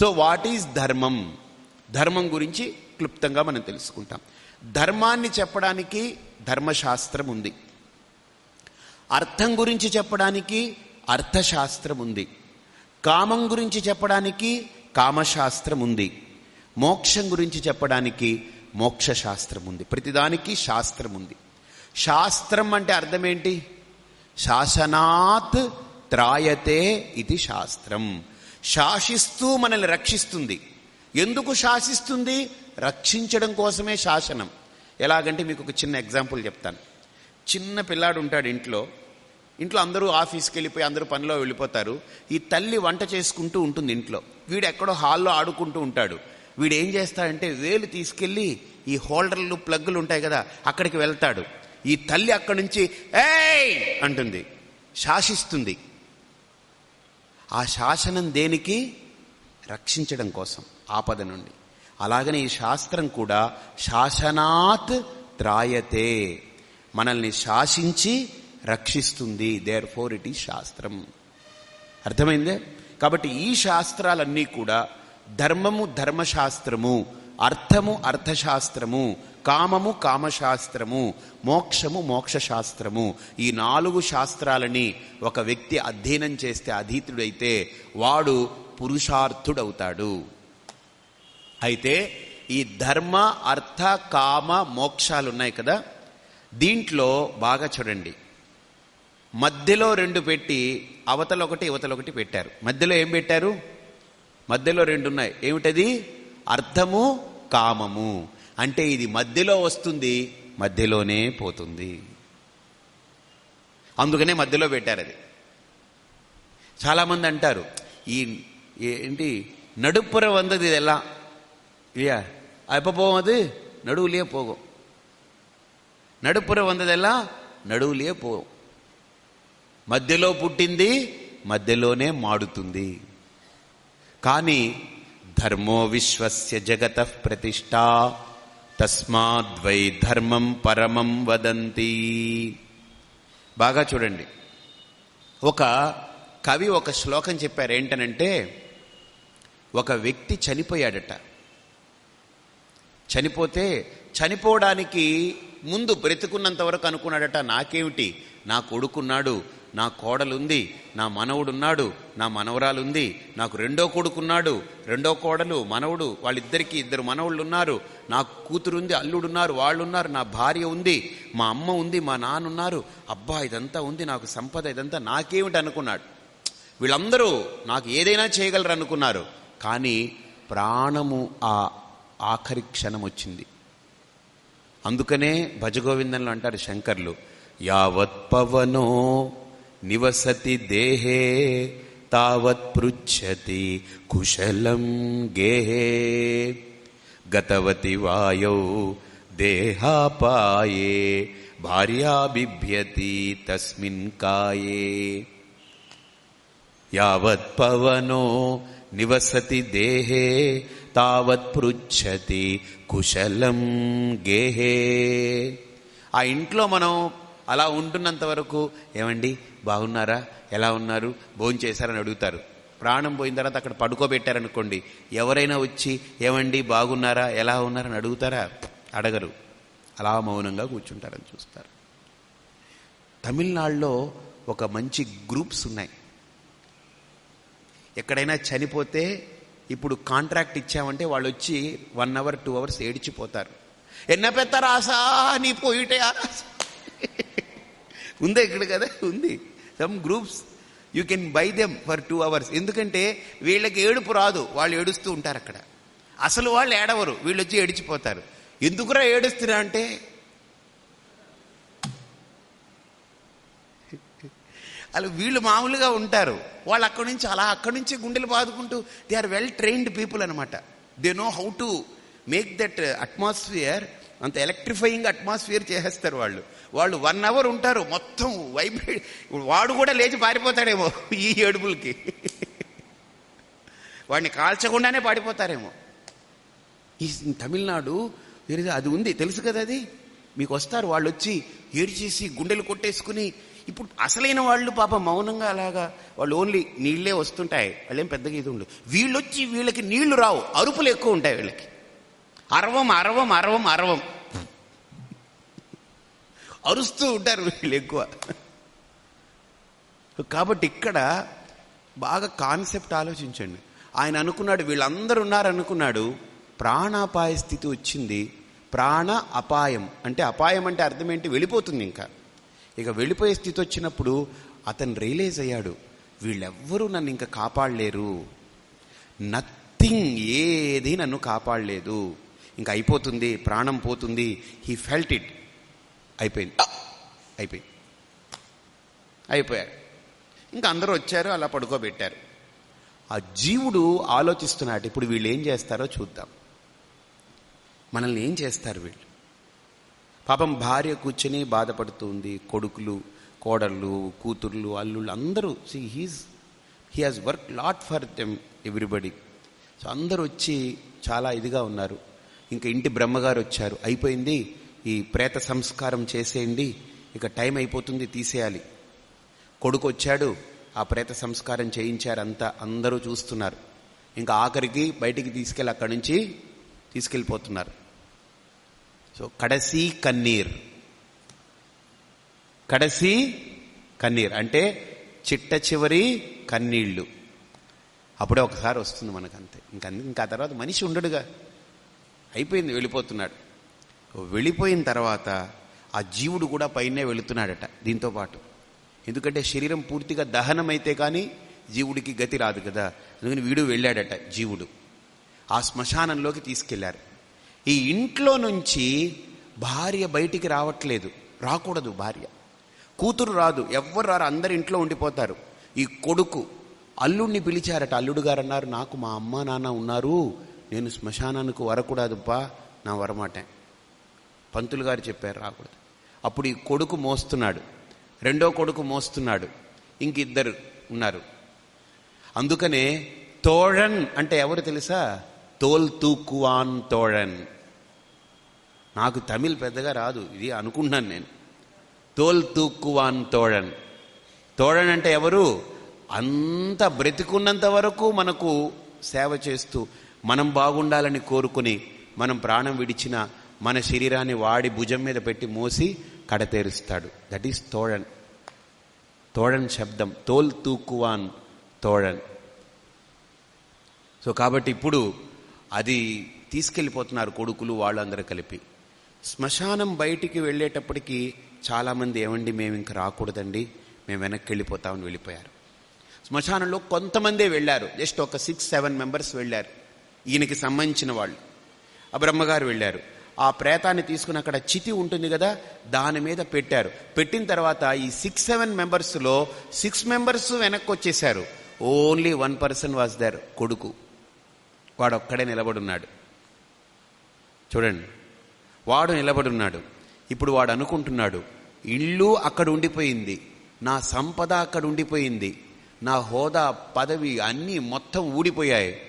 సో వాట్ ఈజ్ ధర్మం? ధర్మం గురించి క్లుప్తంగా మనం తెలుసుకుంటాం. ధర్మాన్ని చెప్పడానికి ధర్మశాస్త్రం ఉంది. అర్థం గురించి చెప్పడానికి అర్థశాస్త్రం ఉంది. కామం గురించి చెప్పడానికి కామశాస్త్రం ఉంది. మోక్షం గురించి చెప్పడానికి మోక్ష శాస్త్రం ఉంది. ప్రతిదానికి శాస్త్రం ఉంది. శాస్త్రం అంటే అర్థం ఏంటి? శాసనాత్ త్రాయతే ఇది శాస్త్రం. శాసిస్తూ మనల్ని రక్షిస్తుంది. ఎందుకు శాసిస్తుంది? రక్షించడం కోసమే శాసనం. ఎలాగంటే మీకు ఒక చిన్న ఎగ్జాంపుల్ చెప్తాను. చిన్న పిల్లాడు ఉంటాడు ఇంట్లో. ఇంట్లో అందరూ ఆఫీస్కి వెళ్ళిపోయి అందరూ పనిలో వెళ్ళిపోతారు. ఈ తల్లి వంట చేసుకుంటూ ఉంటుంది ఇంట్లో. వీడు ఎక్కడో హాల్లో ఆడుకుంటూ ఉంటాడు. వీడు ఏం చేస్తాడంటే వేలు తీసుకెళ్ళి ఈ హోల్డర్లు ప్లగ్గులు ఉంటాయి కదా అక్కడికి వెళ్తాడు. ఈ తల్లి అక్కడి నుంచి ఏయ్! అంటుంది. శాసిస్తుంది. ఆ శాసనం దేనికి? రక్షించడం కోసం ఆపద నుండి. అలాగనే ఈ శాస్త్రం కూడా శాసనాత్ త్రాయతే. మనల్ని శాసించి రక్షిస్తుంది. దేర్ ఫోర్ ఇట్ ఈ శాస్త్రం. అర్థమైందే? కాబట్టి ఈ శాస్త్రాలన్నీ కూడా ధర్మము ధర్మశాస్త్రము అర్థము అర్థశాస్త్రము కామము కామశాస్త్రము మోక్షము మోక్షశాస్త్రము. ఈ నాలుగు శాస్త్రాలని ఒక వ్యక్తి అధ్యయనం చేస్తే అధీతుడైతే వాడు పురుషార్థుడవుతాడు. అయితే ఈ ధర్మ అర్థ కామ మోక్షాలు ఉన్నాయి కదా? దీంట్లో బాగా చూడండి. మధ్యలో రెండు పెట్టి అవతల ఒకటి ఒకటి పెట్టారు. మధ్యలో ఏం పెట్టారు? మధ్యలో రెండు ఉన్నాయి ఏమిటది? అర్థము కామము. అంటే ఇది మధ్యలో వస్తుంది మధ్యలోనే పోతుంది. అందుకనే మధ్యలో పెట్టారు అది చాలామంది అంటారు ఈ ఏంటి నడుపుర వందది ఎలా? ఇయా எப்போ నడువులే పోగు నడుపుర వందది ఎలా? వందదెల్లా నడువులే పో మధ్యలో పుట్టింది మధ్యలోనే మాడుతుంది. కానీ ధర్మో విశ్వస్య జగత ప్రతిష్ట తస్మాద్వై ధర్మం పరమం వదంతి. బాగా చూడండి. ఒక కవి ఒక శ్లోకం చెప్పారు ఏంటనంటే ఒక వ్యక్తి చనిపోయాడట. చనిపోతే చనిపోవడానికి ముందు బ్రతుకున్నంత వరకు అనుకున్నాడట నాకేమిటి? నా కొడుకున్నాడు నా కోడలుంది నా మనవుడున్నాడు నా మనవరాలుంది నాకు రెండో కొడుకున్నాడు రెండో కోడలు మనవుడు వాళ్ళిద్దరికీ ఇద్దరు మనవుళ్ళు ఉన్నారు నా కూతురుంది అల్లుడున్నారు వాళ్ళున్నారు నా భార్య ఉంది మా అమ్మ ఉంది మా నాన్న ఉన్నారు అబ్బా ఇదంతా ఉంది నాకు సంపద ఇదంతా నాకేమిటి అనుకున్నాడు. వీళ్ళందరూ నాకు ఏదైనా చేయగలరు అనుకున్నారు కానీ ప్రాణము ఆ ఆఖరి క్షణం వచ్చింది. అందుకనే భజగోవిందంలో అంటారు శంకర్లు యావత్ పవనో నివసతి దేహే తావత్ పృచ్చతి కుశలం గేహే. గతవతి వాయౌ దేహాపాయే భార్యా బిభ్యతి తస్మిన్ కాయే. యావత్ పవనో నివసతి దేహే తావత్ పృచ్చతి కుశలం గేహే. ఆ ఇంట్లో మనం అలా ఉంటున్నంత వరకు ఏమండి? బాగున్నారా? ఎలా ఉన్నారు? భోజనం చేశారని అడుగుతారు. ప్రాణం పోయిన తర్వాత అక్కడ పడుకోబెట్టారనుకోండి ఎవరైనా వచ్చి ఏమండి బాగున్నారా? ఎలా ఉన్నారని అడుగుతారా? అడగరు. అలా మౌనంగా కూర్చుంటారని చూస్తారు. తమిళనాడులో ఒక మంచి గ్రూప్స్ ఉన్నాయి. ఎక్కడైనా చనిపోతే ఇప్పుడు కాంట్రాక్ట్ ఇచ్చామంటే వాళ్ళు వచ్చి వన్ అవర్ టూ అవర్స్ ఏడిచిపోతారు. ఎన్న పెద్ద రాసా నీ పోయిటే ఉందే ఇక్కడ కదా? ఉంది. Some groups you can buy them for two hours ఎందుకంటే వీళ్ళకి ఏడుపు రాదు. వాళ్ళు ఏడుస్తూ ఉంటారు అక్కడ. అసలు వాళ్ళు ఏడవరు. వీళ్ళు వచ్చి ఏడిచిపోతారు. ఎందుకురా ఏడుస్తున్నా అంటే? అలా వీళ్ళు మామూలుగా ఉంటారు. వాళ్ళు అక్కడి నుంచి అలా అక్కడి నుంచి గుండెలు బాదుకుంటూ they are well trained people అనమాట they know how to make that atmosphere అంత ఎలక్ట్రిఫైయింగ్ అట్మాస్ఫియర్ చేసేస్తారు వాళ్ళు. వాళ్ళు వన్ అవర్ ఉంటారు మొత్తం వైబ్రేట్ వాడు కూడా లేచి పారిపోతాడేమో ఈ ఏడుపులకి. వాడిని కాల్చకుండానే పాడిపోతారేమో ఈ తమిళనాడు అది ఉంది తెలుసు కదా అది? మీకు వస్తారు వాళ్ళు వచ్చి ఏడ్చేసి గుండెలు కొట్టేసుకుని ఇప్పుడు అసలైన వాళ్ళు పాప మౌనంగా అలాగా వాళ్ళు ఓన్లీ నీళ్ళే వస్తుంటాయి వాళ్ళేం పెద్దగా ఇది ఉండదు. వీళ్ళొచ్చి వీళ్ళకి నీళ్ళు రావు అరుపులు ఎక్కువ ఉంటాయి వీళ్ళకి. అరవం అరవం అరవం అరవం. అరుస్తూ ఉంటారు వీళ్ళు ఎక్కువ. కాబట్టి ఇక్కడ బాగా కాన్సెప్ట్ ఆలోచించండి. ఆయన అనుకున్నాడు వీళ్ళందరూ ఉన్నారు అనుకున్నాడు ప్రాణాపాయ స్థితి వచ్చింది. ప్రాణ అపాయం. అంటే అపాయం అంటే అర్థం ఏంటి? వెళ్ళిపోతుంది ఇంకా. ఇక వెళ్ళిపోయే స్థితి వచ్చినప్పుడు అతను రియలైజ్ అయ్యాడు వీళ్ళెవ్వరూ నన్ను ఇంకా కాపాడలేరు. నథింగ్ ఏది నన్ను కాపాడలేదు. ఇంకా అయిపోతుంది ప్రాణం పోతుంది. He felt it. అయిపోయింది. అయిపోయింది అయిపోయారు. ఇంకా అందరూ వచ్చారు అలా పడుకోబెట్టారు. ఆ జీవుడు ఆలోచిస్తున్నాడు ఇప్పుడు వీళ్ళు ఏం చేస్తారో చూద్దాం. మనల్ని ఏం చేస్తారు వీళ్ళు? పాపం భార్య కూర్చొని బాధపడుతుంది కొడుకులు కోడళ్ళు కూతుర్లు అల్లుళ్ళు అందరూ. See he's he has work lot for them everybody so అందరూ వచ్చి చాలా ఇదిగా ఉన్నారు. ఇంకా ఇంటి బ్రహ్మగారు వచ్చారు. అయిపోయింది. ఈ ప్రేత సంస్కారం చేసేయండి. ఇక టైం అయిపోతుంది తీసేయాలి. కొడుకు వచ్చాడు ఆ ప్రేత సంస్కారం చేయించారు అంతా అందరూ చూస్తున్నారు. ఇంకా ఆఖరికి బయటికి తీసుకెళ్ళి అక్కడి నుంచి తీసుకెళ్ళిపోతున్నారు. సో కడసి కన్నీర్. కడసి కన్నీర్ అంటే చిట్ట చివరి కన్నీళ్ళు. అప్పుడే ఒకసారి వస్తుంది మనకంతే. అంతే ఇంకా ఇంకా తర్వాత మనిషి ఉండడుగా. అయిపోయింది వెళ్ళిపోతున్నాడు. వెళ్ళిపోయిన తర్వాత ఆ జీవుడు కూడా పైనే వెళుతున్నాడట దీంతో పాటు. ఎందుకంటే శరీరం పూర్తిగా దహనమైతే కానీ జీవుడికి గతి రాదు కదా. అందుకని వీడు వెళ్ళాడట జీవుడు. ఆ శ్మశానంలోకి తీసుకెళ్ళారు. ఈ ఇంట్లో నుంచి భార్య బయటికి రావట్లేదు. రాకూడదు భార్య. కూతురు రాదు. ఎవ్వరు రారు. అందరు ఇంట్లో ఉండిపోతారు. ఈ కొడుకు అల్లుడిని పిలిచారట. అల్లుడు గారు అన్నారు నాకు మా అమ్మ నాన్న ఉన్నారు. నేను శ్మశానానికి వరకూడదుప్పా నా వరమాటే. పంతులు గారు చెప్పారు రాకూడదు. అప్పుడు ఈ కొడుకు మోస్తున్నాడు. రెండో కొడుకు మోస్తున్నాడు. ఇంక ఇద్దరు ఉన్నారు. అందుకనే తోళన్ అంటే ఎవరు తెలుసా? తోల్ తూకువాన్ తోళన్ నాకు తమిళ్ పెద్దగా రాదు ఇది అనుకున్నాను నేను. తోల్ తూక్కువాన్ తోళన్ తోళన్ అంటే ఎవరు? అంత బ్రతికున్నంత వరకు మనకు సేవ చేస్తూ మనం బాగుండాలని కోరుకుని మనం ప్రాణం విడిచిన మన శరీరాన్ని వాడి భుజం మీద పెట్టి మోసి కడతేరుస్తాడు. That is తోడన్. తోడన్ శబ్దం. తోల్ తూకువాన్ తోడన్. సో కాబట్టి ఇప్పుడు అది తీసుకెళ్ళిపోతున్నారు కొడుకులు వాళ్ళందరూ కలిపి. శ్మశానం బయటికి వెళ్ళేటప్పటికి చాలామంది ఏమండి మేము ఇంక రాకూడదండి మేము వెనక్కి వెళ్ళిపోతామని వెళ్ళిపోయారు. శ్మశానంలో కొంతమందే వెళ్ళారు. జస్ట్ ఒక సిక్స్ సెవెన్ మెంబర్స్ వెళ్ళారు. ఈయనకి సంబంధించిన వాళ్ళు. ఆ బ్రహ్మగారు వెళ్ళారు. ఆ ప్రేతాన్ని తీసుకుని అక్కడ చితి ఉంటుంది కదా దాని మీద పెట్టారు. పెట్టిన తర్వాత ఈ సిక్స్ సెవెన్ మెంబర్స్లో సిక్స్ మెంబర్స్ వెనక్కి వచ్చేశారు only one person was there కొడుకు. వాడు ఒక్కడే నిలబడున్నాడు. చూడండి. వాడు నిలబడున్నాడు. ఇప్పుడు వాడు అనుకుంటున్నాడు ఇల్లు అక్కడ ఉండిపోయింది. నా సంపద అక్కడ ఉండిపోయింది. నా హోదా పదవి అన్నీ మొత్తం ఊడిపోయాయి.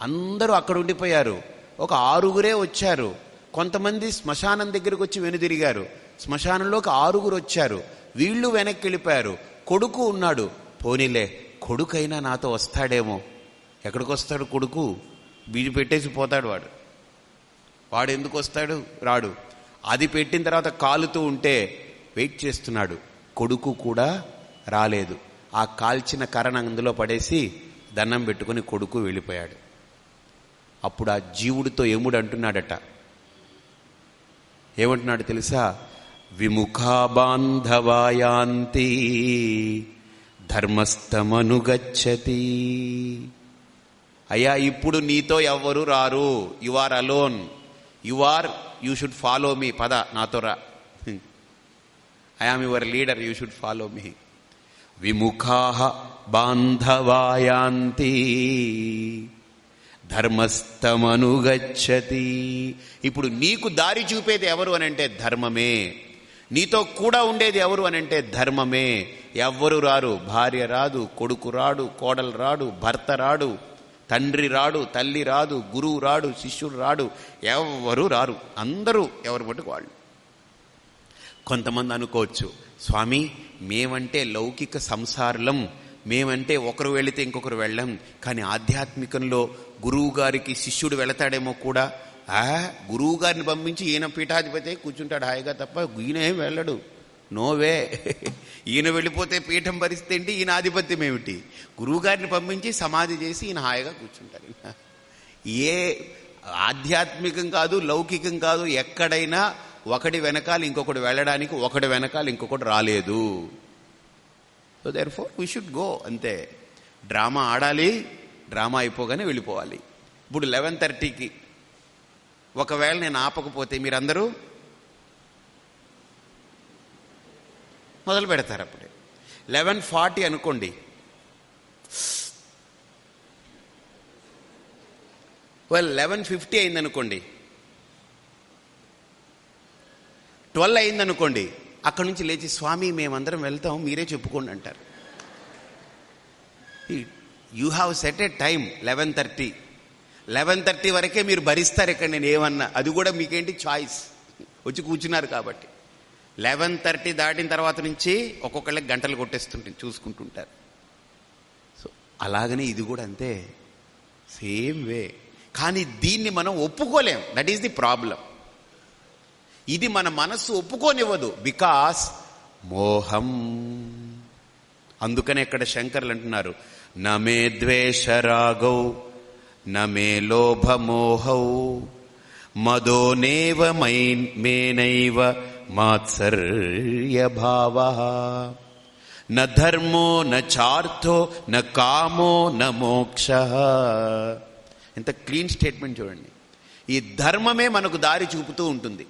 అందరూ అక్కడ ఉండిపోయారు. ఒక ఆరుగురే వచ్చారు. కొంతమంది శ్మశానం దగ్గరకు వచ్చి వెనుదిరిగారు. శ్మశానంలోకి ఆరుగురు వచ్చారు. వీళ్ళు వెనక్కి వెళ్ళిపోయారు. కొడుకు ఉన్నాడు. పోనీలే కొడుకైనా నాతో వస్తాడేమో. ఎక్కడికి వస్తాడు కొడుకు? వీడి పెట్టేసి పోతాడు వాడు. వాడు ఎందుకు వస్తాడు? రాడు. అది పెట్టిన తర్వాత కాలుతూ ఉంటే వెయిట్ చేస్తున్నాడు. కొడుకు కూడా రాలేదు. ఆ కాల్చిన కరణ అందులో పడేసి దండం పెట్టుకుని కొడుకు వెళ్ళిపోయాడు. అప్పుడు ఆ జీవుడితో ఎముడు అంటున్నాడట ఏమంటున్నాడు తెలుసా? విముఖాబాంధవాయాంతి ధర్మస్థమనుగచ్చతి. అయ్యా ఇప్పుడు నీతో ఎవ్వరు రారు. You are alone you are you should follow me పద నాతో రా. I am your leader you should follow me విముఖా బాంధవాయాంతి. ధర్మస్థమనుగచ్చతి. ఇప్పుడు నీకు దారి చూపేది ఎవరు అనంటే ధర్మమే. నీతో కూడా ఉండేది ఎవరు అనంటే ధర్మమే. ఎవ్వరు రారు. భార్య రాదు కొడుకు రాడు కోడలు రాడు భర్త రాడు తండ్రి రాడు తల్లి రాదు గురువు రాడు శిష్యుడు రాడు ఎవ్వరూ రారు. అందరూ ఎవరు మటుకు వాళ్ళు. కొంతమంది అనుకోవచ్చు స్వామి మేమంటే లౌకిక సంసారలం. మేమంటే ఒకరు వెళితే ఇంకొకరు వెళ్ళం. కానీ ఆధ్యాత్మికంలో గురువు గారికి శిష్యుడు వెళతాడేమో కూడా ఆ గురువు గారిని పంపించి ఈయన పీఠాధిపతి కూర్చుంటాడు. హాయిగా తప్ప ఈయన ఏం వెళ్ళడు నోవే ఈయన వెళ్ళిపోతే పీఠం పరిస్థితి ఏంటి? ఈయన ఆధిపత్యం ఏమిటి? గురువు గారిని పంపించి సమాధి చేసి ఈయన హాయిగా కూర్చుంటారు ఏ ఆధ్యాత్మికం కాదు లౌకికం కాదు ఎక్కడైనా ఒకటి వెనకాల ఇంకొకటి వెళ్ళడానికి ఒకటి వెనకాల ఇంకొకటి రాలేదు. So therefore we should go అంతే. డ్రామా ఆడాలి డ్రామా అయిపోగానే వెళ్ళిపోవాలి. ఇప్పుడు లెవెన్ థర్టీకి. ఒకవేళ నేను ఆపకపోతే మీరందరూ మొదలు పెడతారు అప్పుడే. లెవెన్ ఫార్టీ అనుకోండి. వెల్ లెవెన్ ఫిఫ్టీ అయిందనుకోండి. ట్వెల్వ్ అయిందనుకోండి. అక్కడి నుంచి లేచి స్వామి మేమందరం వెళ్తాం మీరే చెప్పుకోండి అంటారు. You have set a time eleven thirty. Eleven thirty వరకే మీరు భరిస్తారు ఇక్కడ నేను ఏమన్నా. అది కూడా మీకేంటి చాయిస్. వచ్చి కూర్చున్నారు కాబట్టి. లెవెన్ థర్టీ దాటిన తర్వాత నుంచి ఒక్కొక్కళ్ళకి గంటలు కొట్టేస్తుంటే చూసుకుంటుంటారు. సో అలాగనే ఇది కూడా అంతే. Same way. కానీ దీన్ని మనం ఒప్పుకోలేం. దట్ ఈస్ ది ప్రాబ్లం ఇది మన మనస్సు ఒప్పుకోనివ్వదు. బికాస్ మోహం. అందుకనే ఇక్కడ శంకర్లు అంటున్నారు. నే ద్వేషరాగౌ द्वेषरागौ లోభమోహౌ मे लोभमोहौ। मदो नेव मयि मेनैव मात्सर्यभावः। చార్థో కామో న మోక్ష ఇంత క్లీన్ స్టేట్మెంట్ చూడండి. ఈ ధర్మమే మనకు దారి చూపుతూ ఉంటుంది.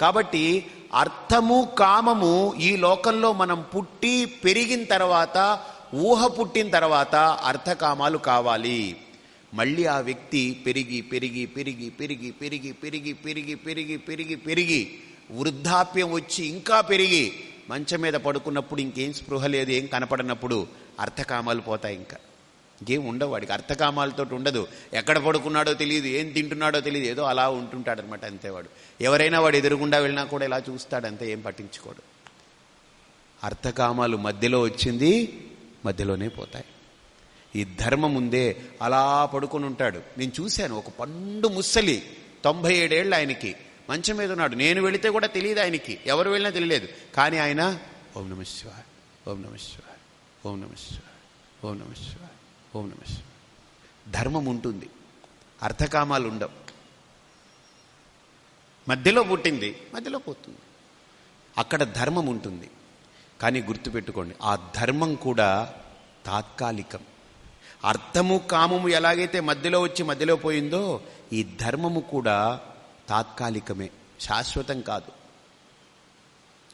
కాబట్టి అర్థము కామము ఈ లోకంలో మనం పుట్టి పెరిగిన తర్వాత ఊహ పుట్టిన తర్వాత అర్థకామాలు కావాలి. మళ్ళీ ఆ వ్యక్తి పెరిగి పెరిగి పెరిగి పెరిగి పెరిగి పెరిగి పెరిగి పెరిగి పెరిగి పెరిగి వృద్ధాప్యం వచ్చి ఇంకా పెరిగి మంచం మీద పడుకున్నప్పుడు ఇంకేం స్పృహ లేదు ఏం కనపడినప్పుడు అర్థకామాలు పోతాయి ఇంకా. ఇంకేం ఉండవు వాడికి అర్థకామాలతో ఉండదు. ఎక్కడ పడుకున్నాడో తెలియదు ఏం తింటున్నాడో తెలియదు ఏదో అలా ఉంటుంటాడు అనమాట ఎవరైనా వాడు ఎదురుగుండా వెళ్ళినా కూడా ఇలా చూస్తాడంతే ఏం పట్టించుకోడు. అర్థకామాలు మధ్యలో వచ్చింది మధ్యలోనే పోతాయి. ఈ ధర్మం ఉందే అలా పడుకొని ఉంటాడు. నేను చూశాను ఒక పండు ముసలి తొంభై ఏడేళ్ళు ఆయనకి. మంచం మీద ఉన్నాడు. నేను వెళితే కూడా తెలియదు ఆయనకి. ఎవరు వెళ్ళినా తెలియలేదు. కానీ ఆయన ఓం నమ శివాయ ఓం నమ శివాయ ఓం నమ శివాయ ఓం నమ శివాయ ఓం నమ శివాయ. ధర్మం ఉంటుంది. అర్థకామాలు ఉండవు. మధ్యలో పుట్టింది మధ్యలో పోతుంది. అక్కడ ధర్మం ఉంటుంది. కానీ గుర్తుపెట్టుకోండి ఆ ధర్మం కూడా తాత్కాలికం. అర్థము కామము ఎలాగైతే మధ్యలో వచ్చి మధ్యలో పోయిందో ఈ ధర్మము కూడా తాత్కాలికమే శాశ్వతం కాదు.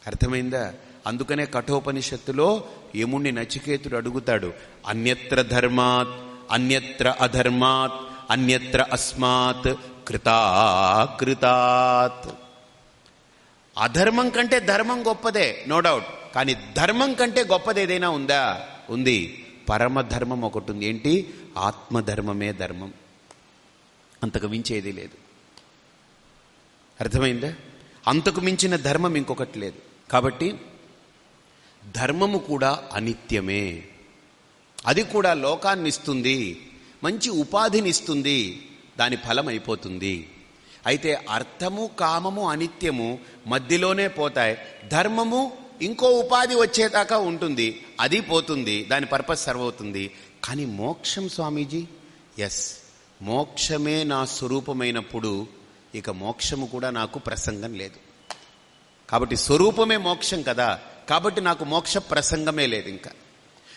అర్థమైందా? అందుకనే కఠోపనిషత్తులో యముణ్ణి నచికేతుడు అడుగుతాడు అన్యత్ర ధర్మాత్ అన్యత్ర అధర్మాత్ అన్యత్ర అస్మాత్ కృతాకృతాత్ అధర్మం కంటే ధర్మం గొప్పదే నో డౌట్. కానీ ధర్మం కంటే గొప్పది ఏదైనా ఉందా? ఉంది. పరమధర్మం ఒకటి ఉంది. ఏంటి? ఆత్మధర్మమే ధర్మం. అంతకు మించేది లేదు. అర్థమైందా? అంతకు మించిన ధర్మం ఇంకొకటి లేదు. కాబట్టి ధర్మము కూడా అనిత్యమే. అది కూడా లోకాన్ని ఇస్తుంది మంచి ఉపాధిని ఇస్తుంది దాని ఫలం అయిపోతుంది. అయితే అర్థము కామము అనిత్యము మధ్యలోనే పోతాయి. ధర్మము ఇంకో ఉపాధి వచ్చేదాకా ఉంటుంది అది పోతుంది దాని పర్పస్ సర్వ్ అవుతుంది. కానీ మోక్షం స్వామీజీ? ఎస్ మోక్షమే నా స్వరూపమైనప్పుడు ఇక మోక్షము కూడా నాకు ప్రసంగం లేదు. కాబట్టి స్వరూపమే మోక్షం కదా కాబట్టి నాకు మోక్ష ప్రసంగమే లేదు ఇంకా.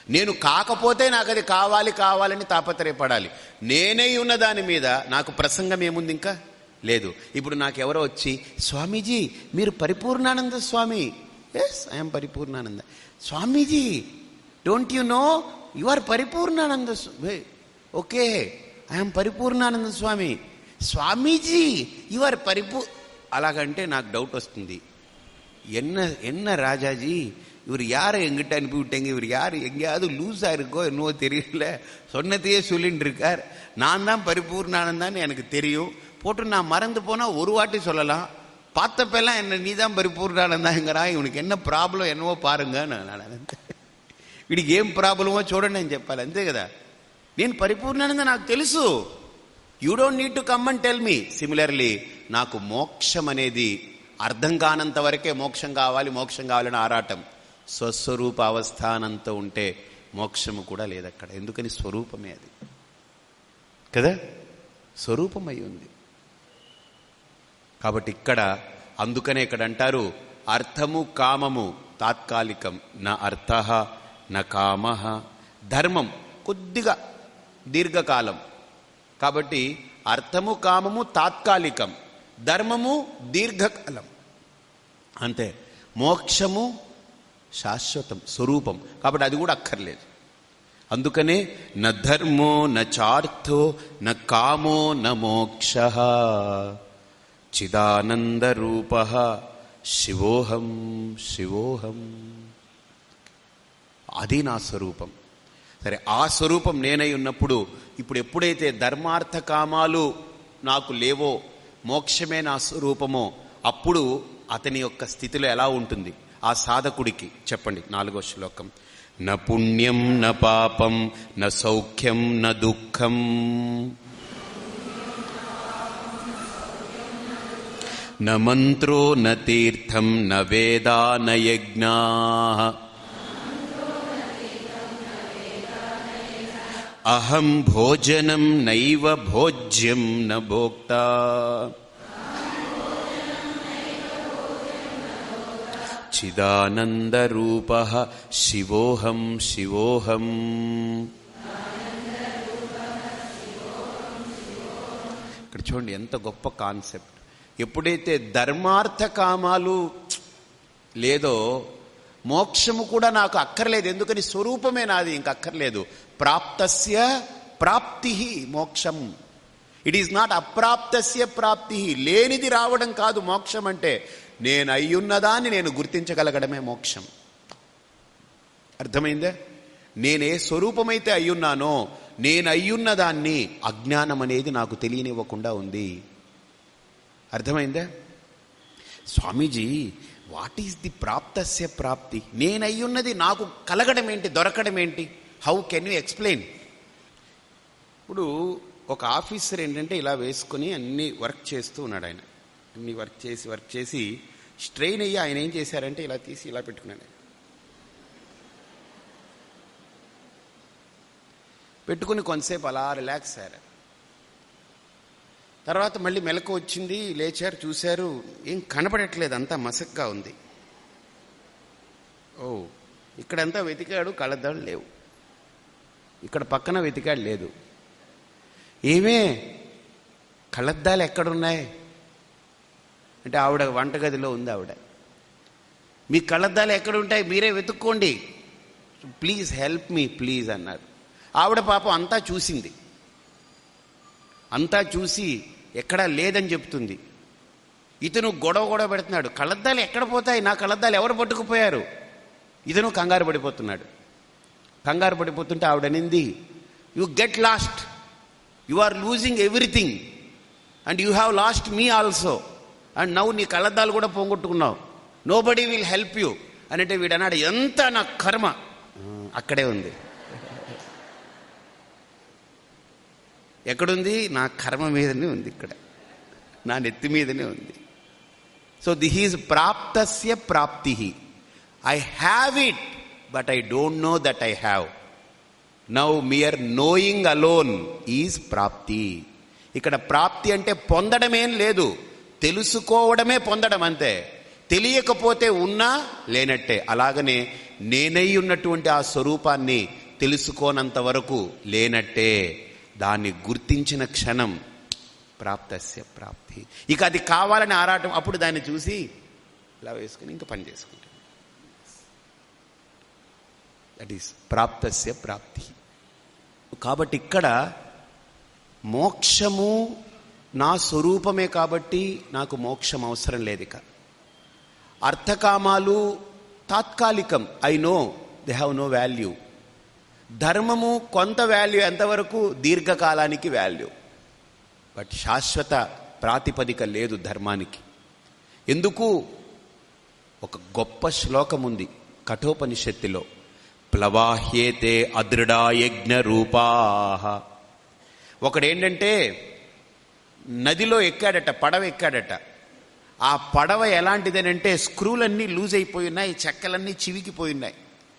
నేను కాకపోతే నాకు అది కావాలి కావాలని తాపత్రయపడాలి. నేనే ఉన్న దాని మీద నాకు ప్రసంగం ఏముంది ఇంకా? లేదు. ఇప్పుడు నాకెవరో వచ్చి స్వామీజీ మీరు Paripoornananda Swami yes I'm Paripoornananda Swamiji don't you know you are Paripoornananda okay I'm Paripoornananda Swami Swamiji you are పరిపూ అలాగంటే నాకు డౌట్ వస్తుంది என்ன என்ன ராஜாஜி இவர் யாரை எங்கிட்ட அனுப்பி விட்டீங்க இவர் யார் எங்கேயாவது லூஸா இருக்கோ என்னவோ தெரியல சொன்னதையே சொல்லிட்டு இருக்கார் நான் தான் பரிபூர்ணானந்தான்னு எனக்கு தெரியும் போட்டு நான் மறந்து போனா ஒரு வாட்டி சொல்லலாம் பார்த்தப்பெல்லாம் என்ன நீ தான் పరిపూర్ణానందంగరా ఇవనికి ఎన్న ప్రాబ్లం ఎన్నో పారుంగా అన్నాడంతే వీడికి ఏం ప్రాబ్లమో చూడండి అని చెప్పాలి అంతే కదా నేను పరిపూర్ణానంద నాకు తెలుసు you don't need to come and tell me similarly నాకు మోక్షం అనేది అర్థం కానంత వరకే మోక్షం కావాలి మోక్షం కావాలని ఆరాటం. స్వస్వరూప అవస్థానంత ఉంటే మోక్షము కూడా లేదు అక్కడ ఎందుకని స్వరూపమే అది? కదా? స్వరూపమై ఉంది. కాబట్టి ఇక్కడ అందుకనే ఇక్కడ అంటారు అర్థము కామము తాత్కాలికం నా అర్థ నా కామ. ధర్మం కొద్దిగా దీర్ఘకాలం. కాబట్టి అర్థము కామము తాత్కాలికం ధర్మము దీర్ఘకాలం. అంతే. మోక్షము శాశ్వతం స్వరూపం. కాబట్టి అది కూడా అక్కర్లేదు. అందుకనే న ధర్మో న చార్థో న చిదానందరూప శివోహం శివోహం. అది నా స్వరూపం. సరే ఆ స్వరూపం నేనై ఉన్నప్పుడు ఇప్పుడు ఎప్పుడైతే ధర్మార్థ కామాలు నాకు లేవో మోక్షమే నా స్వరూపమో అప్పుడు అతని యొక్క స్థితిలో ఎలా ఉంటుంది? ఆ సాధకుడికి చెప్పండి నాలుగో శ్లోకం. న పుణ్యం న పాపం న సౌఖ్యం న దుఃఖం న మంత్రో న తీర్థం న వేదా న యజ్ఞా అహం భోజనం నైవ భోజ్యం న భోక్తా చిదానందరూప శివోహం శివోహం ఇక్కడ చూడండి ఎంత గొప్ప కాన్సెప్ట్. ఎప్పుడైతే ధర్మార్థ కామాలు లేదో మోక్షము కూడా నాకు అక్కర్లేదు. ఎందుకని? స్వరూపమే నాది ఇంక అక్కర్లేదు. ప్రాప్తస్య ప్రాప్తి మోక్షం. ఇట్ ఈస్ నాట్ అప్రాప్తస్య ప్రాప్తి లేనిది రావడం కాదు మోక్షం అంటే. నేను అయ్యున్నదాన్ని నేను గుర్తించగలగడమే మోక్షం. అర్థమైందే? నేనే స్వరూపమైతే అయ్యున్నానో నేను అయ్యున్న దాన్ని అజ్ఞానం అనేది నాకు తెలియనివ్వకుండా ఉంది. అర్థమైందా? స్వామీజీ వాట్ ఈస్ ది ప్రాప్తస్య ప్రాప్తి? నేనయ్యున్నది నాకు కలగడం ఏంటి దొరకడం ఏంటి? హౌ కెన్ యూ ఎక్స్ప్లెయిన్ ఇప్పుడు ఒక ఆఫీసర్ ఏంటంటే ఇలా వేసుకుని అన్ని వర్క్ చేస్తూ ఉన్నాడు ఆయన. అన్ని వర్క్ చేసి వర్క్ చేసి స్ట్రెయిన్ అయ్యి ఆయన ఏం చేశారంటే ఇలా తీసి ఇలా పెట్టుకున్నాడు పెట్టుకుని కొంతసేపు అలా రిలాక్స్ అయ్యారు. తర్వాత మళ్ళీ మెలకు వచ్చింది లేచారు చూశారు. ఏం కనపడట్లేదు అంతా మసక్గా ఉంది. ఓ ఇక్కడంతా వెతికాడు కళ్ళద్దాలు లేవు. ఇక్కడ పక్కన వెతికాడు లేదు. ఏమే కళ్ళద్దాలు ఎక్కడున్నాయి? అంటే ఆవిడ వంటగదిలో ఉంది ఆవిడ. మీ కళ్ళద్దాలు ఎక్కడ ఉంటాయి మీరే వెతుక్కోండి. ప్లీజ్ హెల్ప్ మీ ప్లీజ్ అన్నారు. ఆవిడ పాపం అంతా చూసింది. అంతా చూసి ఎక్కడా లేదని చెప్తుంది. ఇతను గొడవ గొడవ పెడుతున్నాడు. కళ్ళద్దాలు ఎక్కడ పోతాయి? నా కళ్ళద్దాలు ఎవరు పట్టుకుపోయారు? ఇతను కంగారు పడిపోతున్నాడు. కంగారు పడిపోతుంటే ఆవిడనింది you get lost you are losing everything and you have lost me also and నవ్వు నీ కళ్ళద్దాలు కూడా పోగొట్టుకున్నావు. Nobody will help you అంటే వీడన్నాడు ఎంత నా కర్మ. అక్కడే ఉంది. ఎక్కడుంది? నా కర్మ మీదనే ఉంది ఇక్కడ. నా నెత్తి మీదనే ఉంది. సో దిస్ ఈజ్ ప్రాప్తస్య ప్రాప్తి I have it but I don't know that I have now mere knowing alone is ప్రాప్తి. ఇక్కడ ప్రాప్తి అంటే పొందడమేం లేదు. తెలుసుకోవడమే పొందడం అంతే. తెలియకపోతే ఉన్నా లేనట్టే. అలాగనే నేనై ఉన్నటువంటి ఆ స్వరూపాన్ని తెలుసుకోనంత వరకు లేనట్టే. దాన్ని గుర్తించిన క్షణం ప్రాప్తస్య ప్రాప్తి. ఇక అది కావాలని ఆరాటం అప్పుడు దాన్ని చూసి ఇలా వేసుకుని ఇంకా పని చేసుకుంటాం దట్ ఈస్ ప్రాప్తస్య ప్రాప్తి. కాబట్టి ఇక్కడ మోక్షము నా స్వరూపమే కాబట్టి నాకు మోక్షం అవసరం లేదు ఇక. అర్థకామాలు తాత్కాలికం. I know they have no value ధర్మము కొంత వాల్యూ ఎంతవరకు? దీర్ఘకాలానికి వాల్యూ బట్ శాశ్వత ప్రాతిపదిక లేదు ధర్మానికి. ఎందుకు? ఒక గొప్ప శ్లోకం ఉంది కఠోపనిషత్తులో. ప్లవాహ్యేతే అదృఢా యజ్ఞ రూపా ఒకడేంటంటే నదిలో ఎక్కాడట పడవ ఎక్కాడట. ఆ పడవ ఎలాంటిదనంటే స్క్రూలన్నీ లూజ్ అయిపోయి ఉన్నాయి చెక్కలన్నీ చివికిపోయి ఉన్నాయి.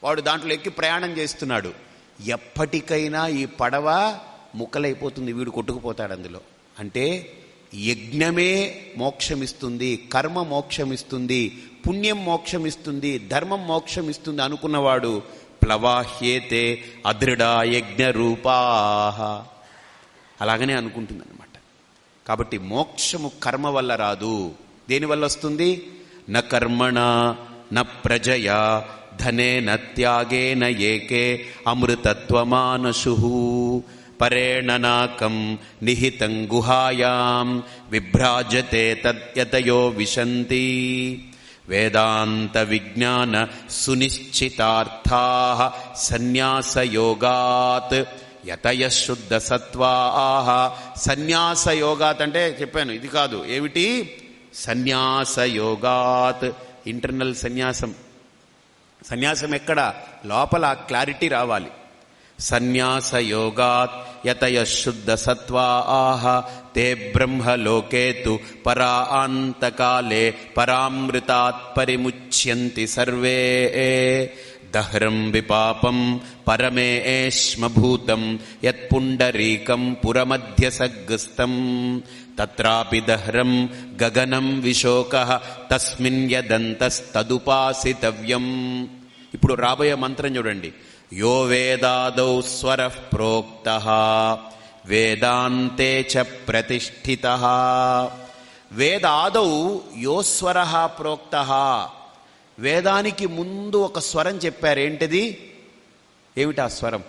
వాడు దాంట్లో ఎక్కి ప్రయాణం చేస్తున్నాడు. ఎప్పటికైనా ఈ పడవ ముక్కలైపోతుంది వీడు కొట్టుకుపోతాడు అందులో. అంటే యజ్ఞమే మోక్షమిస్తుంది కర్మ మోక్షమిస్తుంది పుణ్యం మోక్షమిస్తుంది ధర్మం మోక్షమిస్తుంది అనుకున్నవాడు ప్లవాహ్యేతే అదృఢా యజ్ఞ రూపాహ అలాగనే అనుకుంటుందన్నమాట. కాబట్టి మోక్షము కర్మ వల్ల రాదు. దేనివల్ల వస్తుంది? న కర్మణ న ప్రజయా ధనేన త్యాగేన ఏకే అమృతత్వమానసు పరేణ నాకం నిహితం గుహాయాం విభ్రాజతే తద్యతయో విశంతి. వేదాంత విజ్ఞాన సునిశ్చితార్థా సన్యాసయోగాత్. యతయ శుద్ధ సత్వాహ సన్యాసయోగాత్ అంటే చెప్పాను ఇది కాదు ఏమిటి? సన్యాసయోగాత్. ఇంటర్నల్ సన్యాసం. సన్యాసం ఎక్కడ? లోపల క్లారిటీ రావాలి. సన్యాస యోగాత్ యతయ శుద్ధ సత్వా ఆహ తే బ్రహ్మలోకే తు పరాంతకాలే పరామృతాత్ పరిముచ్యంతి సర్వే. దహ్రం విపాపం పరమేష్మభూతం యత్పుండరీకం పురమధ్యసగ్గస్తం తత్రాపి దహ్రం గగనం విశోక తస్మిన్ యదంతస్తదుపాసితవ్యం. ఇప్పుడు రాబోయే మంత్రం చూడండి. యో వేదాదౌ స్వర ప్రోక్త వేదాంతే చ ప్రతిష్ఠిత. వేదాదౌ యో స్వర ప్రోక్త. వేదానికి ముందు ఒక స్వరం చెప్పారు. ఏంటిది? ఏమిటి ఆ స్వరం?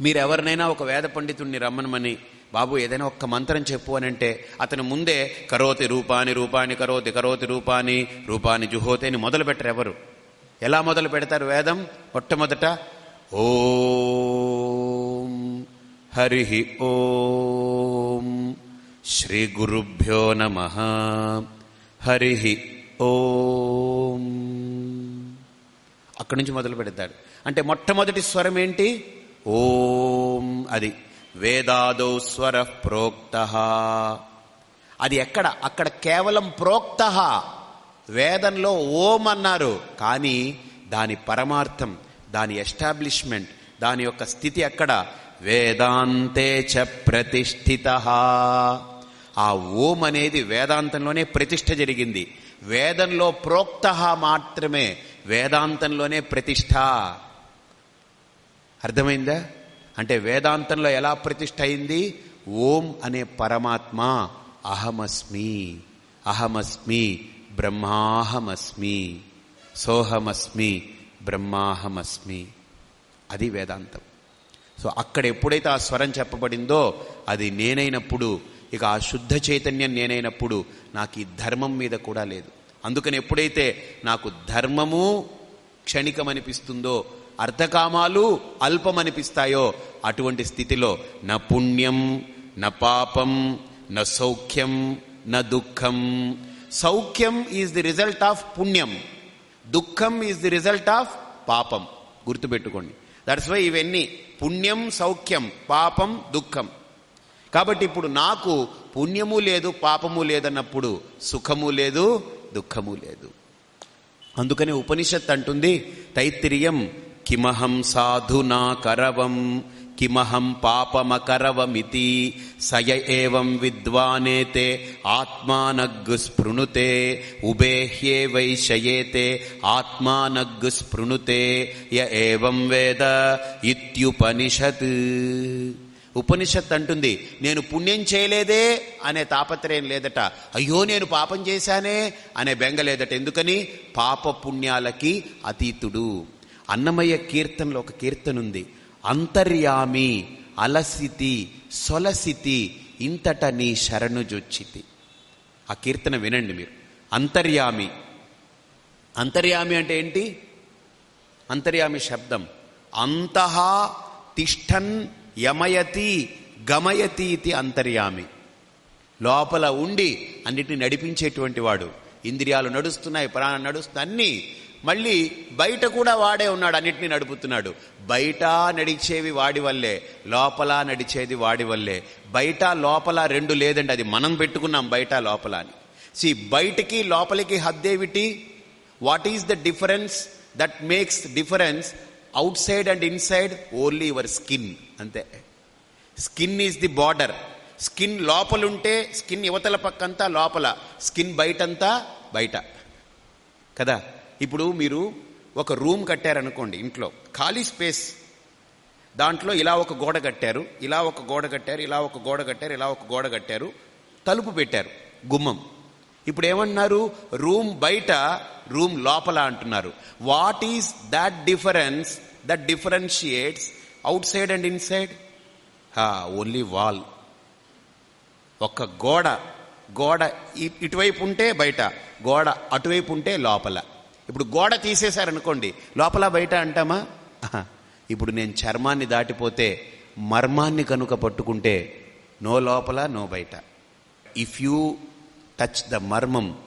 మీరెవరినైనా ఒక వేద పండితుడిని రమ్మనమని బాబు ఏదైనా ఒక్క మంత్రం చెప్పు అని అంటే అతను ముందే కరోతి రూపాని రూపాని కరోతి కరోతి రూపాని రూపాని జుహోతి అని మొదలు పెట్టరు ఎవరు? ఎలా మొదలు పెడతారు వేదం? మొట్టమొదట ఓం హరి ఓం శ్రీ గురుభ్యో నమ. హరి ఓం. అక్కడి నుంచి మొదలు పెడతాడు అంటే మొట్టమొదటి స్వరం ఏంటి? ఓం అది. వేదాదో స్వర ప్రోక్త. అది ఎక్కడ? అక్కడ కేవలం ప్రోక్త. వేదంలో ఓం అన్నారు. కానీ దాని పరమార్థం దాని ఎస్టాబ్లిష్మెంట్ దాని యొక్క స్థితి అక్కడ వేదాంతే చ ప్రతిష్ఠిత. ఆ ఓం అనేది వేదాంతంలోనే ప్రతిష్ఠ జరిగింది. వేదంలో ప్రోక్త మాత్రమే వేదాంతంలోనే ప్రతిష్ఠ. అర్థమైందా? అంటే వేదాంతంలో ఎలా ప్రతిష్ఠ అయింది? ఓం అనే పరమాత్మ అహమస్మి అహమస్మి బ్రహ్మాహమస్మి సోహమస్మి బ్రహ్మాహమస్మి. అది వేదాంతం. సో అక్కడ ఎప్పుడైతే ఆ స్వరం చెప్పబడిందో అది నేనైనప్పుడు ఇక ఆ శుద్ధ చైతన్యం నేనైనప్పుడు నాకు ఈ ధర్మం మీద కూడా లేదు. అందుకని ఎప్పుడైతే నాకు ధర్మము క్షణికమనిపిస్తుందో అర్థకామాలు అల్పమనిపిస్తాయో అటువంటి స్థితిలో న పుణ్యం న పాపం న సౌఖ్యం న దుఃఖం సౌఖ్యం ఈజ్ ది రిజల్ట్ ఆఫ్ పుణ్యం. దుఃఖం ఈజ్ ది రిజల్ట్ ఆఫ్ పాపం. గుర్తుపెట్టుకోండి. దట్స్ వై ఇవన్నీ పుణ్యం సౌఖ్యం పాపం దుఃఖం. కాబట్టి ఇప్పుడు నాకు పుణ్యము లేదు పాపము లేదన్నప్పుడు సుఖము లేదు దుఃఖము లేదు. అందుకనే ఉపనిషత్ అంటుంది తైత్తిరియం కిమహం సాధునా కరవం. కిమహం పాపమకరవమితి సయ ఏవం విద్వానేతే ఆత్మానగ్గు స్పృణుతే ఉబేహ్యే వైశయేతే ఆత్మానగ్గు స్పృణుతే య ఏవం వేద ఇత్యుపనిషత్ ఉపనిషత్ అంటుంది నేను పుణ్యం చేయలేదే అనే తాపత్రయం లేదట. అయ్యో నేను పాపం చేశానే అనే బెంగ లేదట. ఎందుకని? పాప పుణ్యాలకి అతీతుడు. అన్నమయ్య కీర్తనలో ఒక కీర్తనుంది. అంతర్యామి అలసితి సొలసితి ఇంతట నీ శరణు జొచ్చితి. ఆ కీర్తన వినండి మీరు. అంతర్యామి. అంతర్యామి అంటే ఏంటి? అంతర్యామి శబ్దం. అంతః తిష్టన్ యమయతి గమయతి ఇది అంతర్యామి. లోపల ఉండి అన్నిటిని నడిపించేటువంటి వాడు. ఇంద్రియాలు నడుస్తున్నాయి ప్రాణం నడుస్తున్నాయి అన్నీ మళ్ళీ బయట కూడా వాడే ఉన్నాడు అన్నిటినీ నడుపుతున్నాడు. బయట నడిచేవి వాడి వల్లే లోపల నడిచేది వాడి వల్లే. బయట లోపల రెండు లేదండి అది మనం పెట్టుకున్నాం బయట లోపల అని. సి బయటికి లోపలికి హద్దేవిటి? What is the difference that makes difference outside and inside only your skin అంతే. Skin is the border skin లోపలుంటే skin యువతల పక్కంతా లోపల. స్కిన్ బయటంతా బయట. కదా? ఇప్పుడు మీరు ఒక రూమ్ కట్టారనుకోండి ఇంట్లో ఖాళీ స్పేస్. దాంట్లో ఇలా ఒక గోడ కట్టారు ఇలా ఒక గోడ కట్టారు ఇలా ఒక గోడ కట్టారు ఇలా ఒక గోడ కట్టారు తలుపు పెట్టారు గుమ్మం. ఇప్పుడు ఏమన్నారు? రూమ్ బయట రూమ్ లోపల అంటున్నారు. What is that difference that differentiates outside and inside only wall ఒక్క గోడ గోడ ఇ- ఇటువైపు ఉంటే బయట గోడ అటువైపు ఉంటే లోపల. ఇప్పుడు గోడ తీసేశారనుకోండి లోపల బయట అంటామా? ఇప్పుడు నేను చర్మాన్ని దాటిపోతే మర్మాన్ని కనుక పట్టుకుంటే నో లోపల నో బయట. ఇఫ్ యూ టచ్ ద మర్మం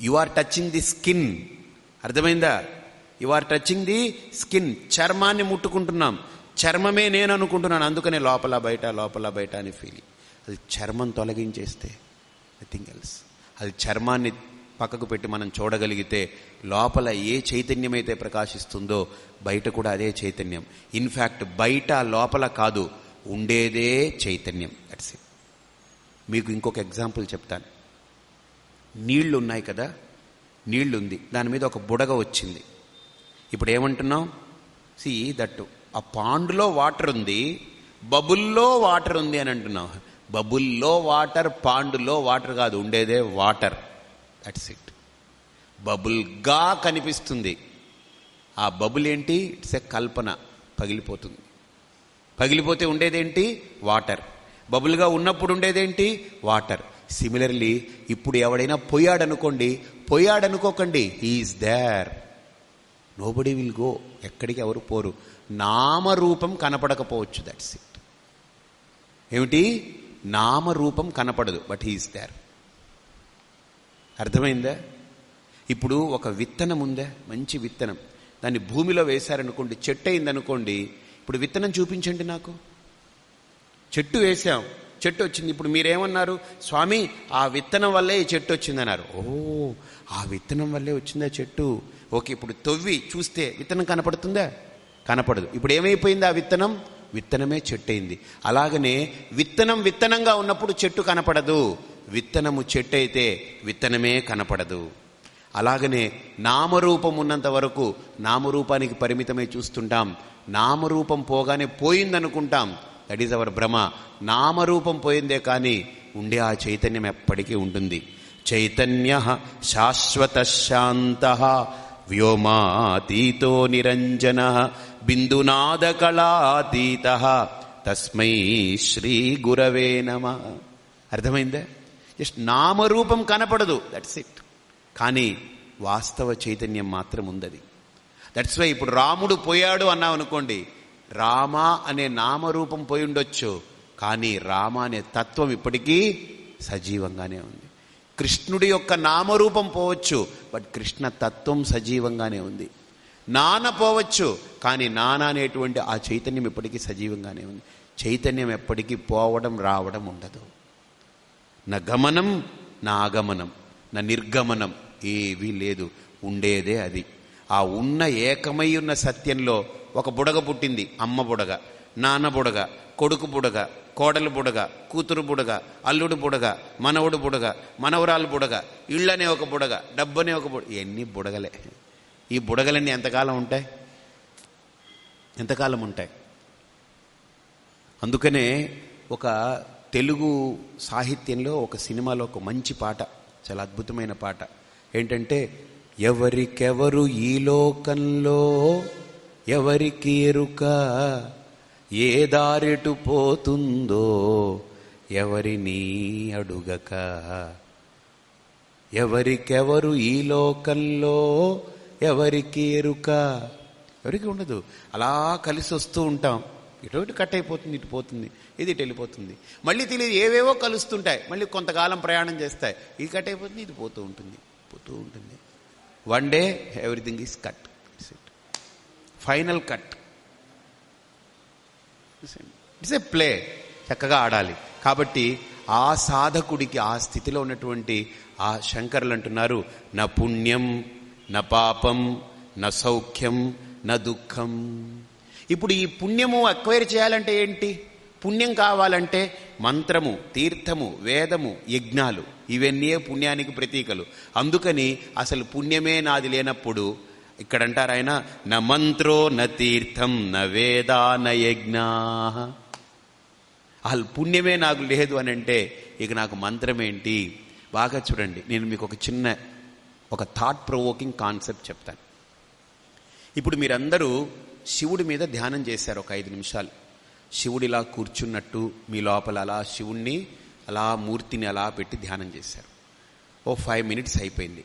you are touching the skin అర్థమైందా? You are touching the skin చర్మాన్ని ముట్టుకుంటున్నాం. చర్మమే నేను అనుకుంటున్నాను. అందుకనే లోపల బయట లోపల బయట అని ఫీలింగ్ అది చర్మం తొలగించేస్తే నథింగ్ ఎల్స్ అది చర్మాన్ని పక్కకు పెట్టి మనం చూడగలిగితే లోపల ఏ చైతన్యం అయితే ప్రకాశిస్తుందో బయట కూడా అదే చైతన్యం. ఇన్ఫ్యాక్ట్ బయట లోపల కాదు ఉండేదే చైతన్యం. దట్స్ ఇట్ మీకు ఇంకొక ఎగ్జాంపుల్ చెప్తాను. నీళ్ళు ఉన్నాయి కదా నీళ్ళు ఉంది. దాని మీద ఒక బుడగ వచ్చింది. ఇప్పుడు ఏమంటున్నాం సి దట్టు ఆ పాండులో వాటర్ ఉంది బబుల్లో వాటర్ ఉంది అని అంటున్నాం బబుల్లో వాటర్ పాండులో వాటర్ కాదు ఉండేదే వాటర్ దట్స్ ఇట్ బబుల్గా కనిపిస్తుంది. ఆ బబుల్ ఏంటి? ఇట్స్ ఎ కల్పన. పగిలిపోతుంది. పగిలిపోతే ఉండేదేంటి? వాటర్. బబుల్గా ఉన్నప్పుడు ఉండేదేంటి? వాటర్. సిమిలర్లీ ఇప్పుడు ఎవడైనా పోయాడనుకోండి పోయాడనుకోకండి he's there nobody will go ఎక్కడికి ఎవరు పోరు. నామరూపం కనపడకపోవచ్చు దట్స్ ఇట్ ఏమిటి? నామరూపం కనపడదు బట్ హీఈస్ దేర్ అర్థమైందా? ఇప్పుడు ఒక విత్తనం ఉందా మంచి విత్తనం. దాన్ని భూమిలో వేశారనుకోండి చెట్టు అయిందనుకోండి ఇప్పుడు విత్తనం చూపించండి నాకు. చెట్టు వేశాం చెట్టు వచ్చింది ఇప్పుడు మీరేమన్నారు? స్వామి ఆ విత్తనం వల్లే ఈ చెట్టు వచ్చిందన్నారు. ఓ ఆ విత్తనం వల్లే వచ్చిందా చెట్టు? ఓకే ఇప్పుడు తొవ్వి చూస్తే విత్తనం కనపడుతుందా? కనపడదు. ఇప్పుడు ఏమైపోయింది ఆ విత్తనం? విత్తనమే చెట్టు అయింది అలాగనే విత్తనం విత్తనంగా ఉన్నప్పుడు చెట్టు కనపడదు. విత్తనము చెట్టు అయితే విత్తనమే కనపడదు. అలాగనే నామరూపం ఉన్నంత వరకు నామరూపానికి పరిమితమై చూస్తుంటాం. నామరూపం పోగానే పోయిందనుకుంటాం. దట్ ఈజ్ అవర్ భ్రమ. నామరూపం పోయిందే కానీ ఉండే ఆ చైతన్యం ఎప్పటికీ ఉంటుంది. చైతన్య శాశ్వత శాంత వ్యోమాతీతో నిరంజన బిందునాదకళాతీత తస్మై శ్రీ గురవే నమ. అర్థమైందే? జస్ట్ నామరూపం కనపడదు. దట్స్ ఇట్ కానీ వాస్తవ చైతన్యం మాత్రం ఉందది. దట్స్ వై ఇప్పుడు రాముడు పోయాడు అన్నాం అనుకోండి రామ అనే నామరూపం పోయి ఉండొచ్చు కానీ రామ అనే తత్వం ఇప్పటికీ సజీవంగానే ఉంది. కృష్ణుడి యొక్క నామరూపం పోవచ్చు బట్ కృష్ణ తత్వం సజీవంగానే ఉంది. నాన పోవచ్చు కానీ నాన అనేటువంటి ఆ చైతన్యం ఇప్పటికీ సజీవంగానే ఉంది. చైతన్యం ఎప్పటికీ పోవడం రావడం ఉండదు. నా గమనం నా ఆగమనం. నా నిర్గమనం ఏవీ లేదు ఉండేదే అది. ఆ ఉన్న ఏకమై ఉన్న సత్యంలో ఒక బుడగ పుట్టింది అమ్మ బుడగ నాన్న బుడగ కొడుకు బుడగ కోడలు బుడగ కూతురు బుడగ అల్లుడు బుడగ మనవడు బుడగ మనవరాలు బుడగ ఇళ్ళనే ఒక బుడగ డబ్బనే ఒక బుడగ ఇవన్నీ బుడగలే. ఈ బుడగలన్నీ ఎంతకాలం ఉంటాయి? ఎంతకాలం ఉంటాయి? అందుకనే ఒక తెలుగు సాహిత్యంలో ఒక సినిమాలో ఒక మంచి పాట చాలా అద్భుతమైన పాట. ఏంటంటే ఎవరికెవరు ఈ లోకంలో ఎవరికి ఎరుక ఏ దారిటు పోతుందో ఎవరిని అడుగక. ఎవరికెవరు ఈ లోకంలో ఎవరికి ఎరుక. ఎవరికి ఉండదు. అలా కలిసి వస్తూ ఉంటాం. ఇటు ఇటు కట్ అయిపోతుంది ఇటు పోతుంది ఇది ఇటు వెళ్ళిపోతుంది. మళ్ళీ తెలియదు ఏవేవో కలుస్తుంటాయి. మళ్ళీ కొంతకాలం ప్రయాణం చేస్తాయి. ఇది కట్ అయిపోతుంది ఇది పోతూ ఉంటుంది పోతూ ఉంటుంది. One day everything is cut final cut it's a play చక్కగా ఆడాలి. కాబట్టి ఆ సాధకుడికి ఆ స్థితిలో ఉన్నటువంటి ఆ శంకర్లు అంటున్నారు నా పుణ్యం నా పాపం నా సౌఖ్యం నా దుఃఖం. ఇప్పుడు ఈ పుణ్యము అక్వైర్ చేయాలంటే ఏంటి? పుణ్యం కావాలంటే మంత్రము తీర్థము వేదము యజ్ఞాలు. ఇవన్నీ పుణ్యానికి ప్రతీకలు. అందుకని అసలు పుణ్యమే నాది లేనప్పుడు ఇక్కడ అంటారు ఆయన న మంత్రో న తీర్థం న వేదా న యజ్ఞా. అసలు పుణ్యమే నాకు లేదు అని అంటే ఇక నాకు మంత్రమేంటి బాగా చూడండి నేను మీకు ఒక చిన్న ఒక థాట్ ప్రొవోకింగ్ కాన్సెప్ట్ చెప్తాను. ఇప్పుడు మీరందరూ శివుడి మీద ధ్యానం చేశారు ఒక ఐదు నిమిషాలు. శివుడిలా కూర్చున్నట్టు మీ లోపల అలా శివుణ్ణి అలా మూర్తిని అలా పెట్టి ధ్యానం చేశారు. ఓ ఫైవ్ మినిట్స్ అయిపోయింది.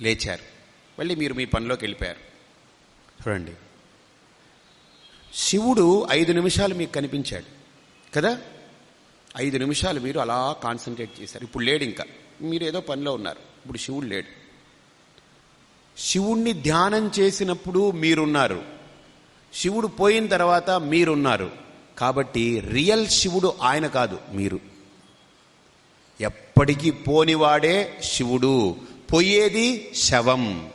లేచారు. మళ్ళీ మీరు మీ పనిలోకి వెళ్ళిపోయారు. చూడండి. శివుడు ఐదు నిమిషాలు మీకు కనిపించాడు. కదా? ఐదు నిమిషాలు మీరు అలా కాన్సన్ట్రేట్ చేశారు. ఇప్పుడు లేడు ఇంకా. మీరు ఏదో పనిలో ఉన్నారు. ఇప్పుడు శివుడు లేడు. శివుణ్ణి ధ్యానం చేసినప్పుడు మీరున్నారు. శివుడు పోయిన తర్వాత మీరున్నారు. కాబట్టి రియల్ శివుడు ఆయన కాదు మీరు. ఎప్పటికీ పోనివాడే శివుడు. పోయేది శవం.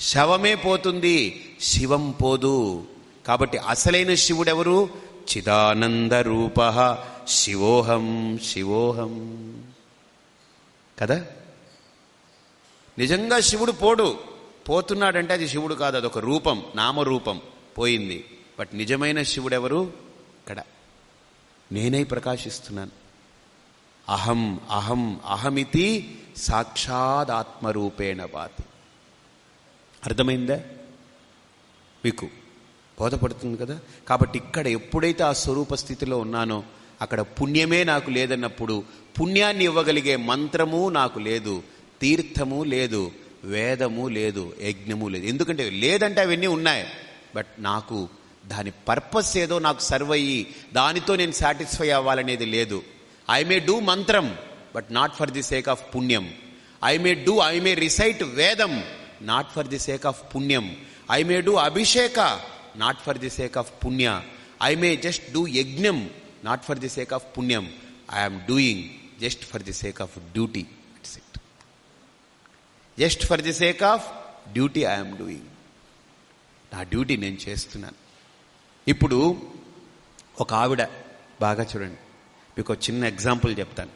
శవమే పోతుంది శివం పోదు. కాబట్టి అసలైన శివుడెవరు? చిదానంద రూప. శివోహం శివోహం. కదా? నిజంగా శివుడు పోడు. పోతున్నాడంటే అది శివుడు కాదు అదొక రూపం నామరూపం పోయింది. బట్ నిజమైన శివుడెవరు? ఇక్కడ. నేనై ప్రకాశిస్తున్నాను. అహం అహం అహమితి సాక్షాదాత్మరూపేణ బాతి అర్థమైందా? మీకు బోధపడుతుంది కదా? కాబట్టి ఇక్కడ ఎప్పుడైతే ఆ స్వరూప స్థితిలో ఉన్నానో అక్కడ పుణ్యమే నాకు లేదన్నప్పుడు పుణ్యాన్ని ఇవ్వగలిగే మంత్రము నాకు లేదు తీర్థము లేదు. వేదము లేదు యజ్ఞము లేదు. ఎందుకంటే లేదంటే అవన్నీ ఉన్నాయి. బట్ నాకు దాని పర్పస్ ఏదో నాకు సర్వ్ అయ్యి దానితో నేను సాటిస్ఫై అవ్వాలనేది లేదు. ఐ మే డూ మంత్రం but not for the sake of పుణ్యం. I may do I may recite వేదం not for the sake of పుణ్యం. ఐ మే డూ అభిషేక not for the sake of పుణ్య. ఐ మే జస్ట్ డూ యజ్ఞం not for the sake of పుణ్యం. I'm doing just for the sake of duty. Just for the sake of duty I'm doing. నా duty నేను చేస్తున్నాను. ఇప్పుడు ఒక ఆవిడ బాగా చూడండి మీకు చిన్న ఎగ్జాంపుల్ చెప్తాను.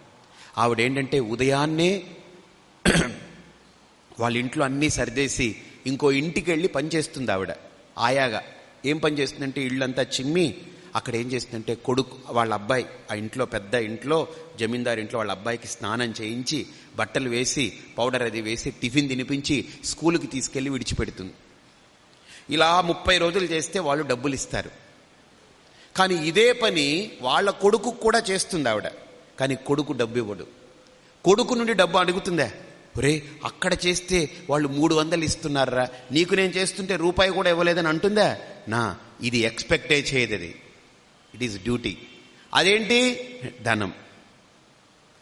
ఆవిడ ఏంటంటే ఉదయాన్నే వాళ్ళ ఇంట్లో అన్నీ సరిదేసి ఇంకో ఇంటికి వెళ్ళి పని చేస్తుంది ఆవిడ. ఆయాగా. ఏం పని చేస్తుందంటే ఇళ్ళంతా చిమ్మి అక్కడ ఏం చేస్తుందంటే కొడుకు వాళ్ళ అబ్బాయి ఆ ఇంట్లో పెద్ద ఇంట్లో జమీందారు ఇంట్లో వాళ్ళ అబ్బాయికి స్నానం చేయించి బట్టలు వేసి పౌడర్ అది వేసి టిఫిన్ తినిపించి స్కూలుకి తీసుకెళ్ళి విడిచిపెడుతుంది. ఇలా ముప్పై రోజులు చేస్తే వాళ్ళు డబ్బులు ఇస్తారు. కానీ ఇదే పని వాళ్ళ కొడుకు కూడా చేస్తుంది ఆవిడ. కానీ కొడుకు డబ్బు ఇవ్వడు. కొడుకు నుండి డబ్బు అడుగుతుందా? ఒరే అక్కడ చేస్తే వాళ్ళు మూడు వందలు ఇస్తున్నారా? నీకు నేను చేస్తుంటే రూపాయి కూడా ఇవ్వలేదని అంటుందా? నా ఇది ఎక్స్పెక్టే చేయదు అది ఇట్ ఈజ్ డ్యూటీ అదేంటి? ధనం.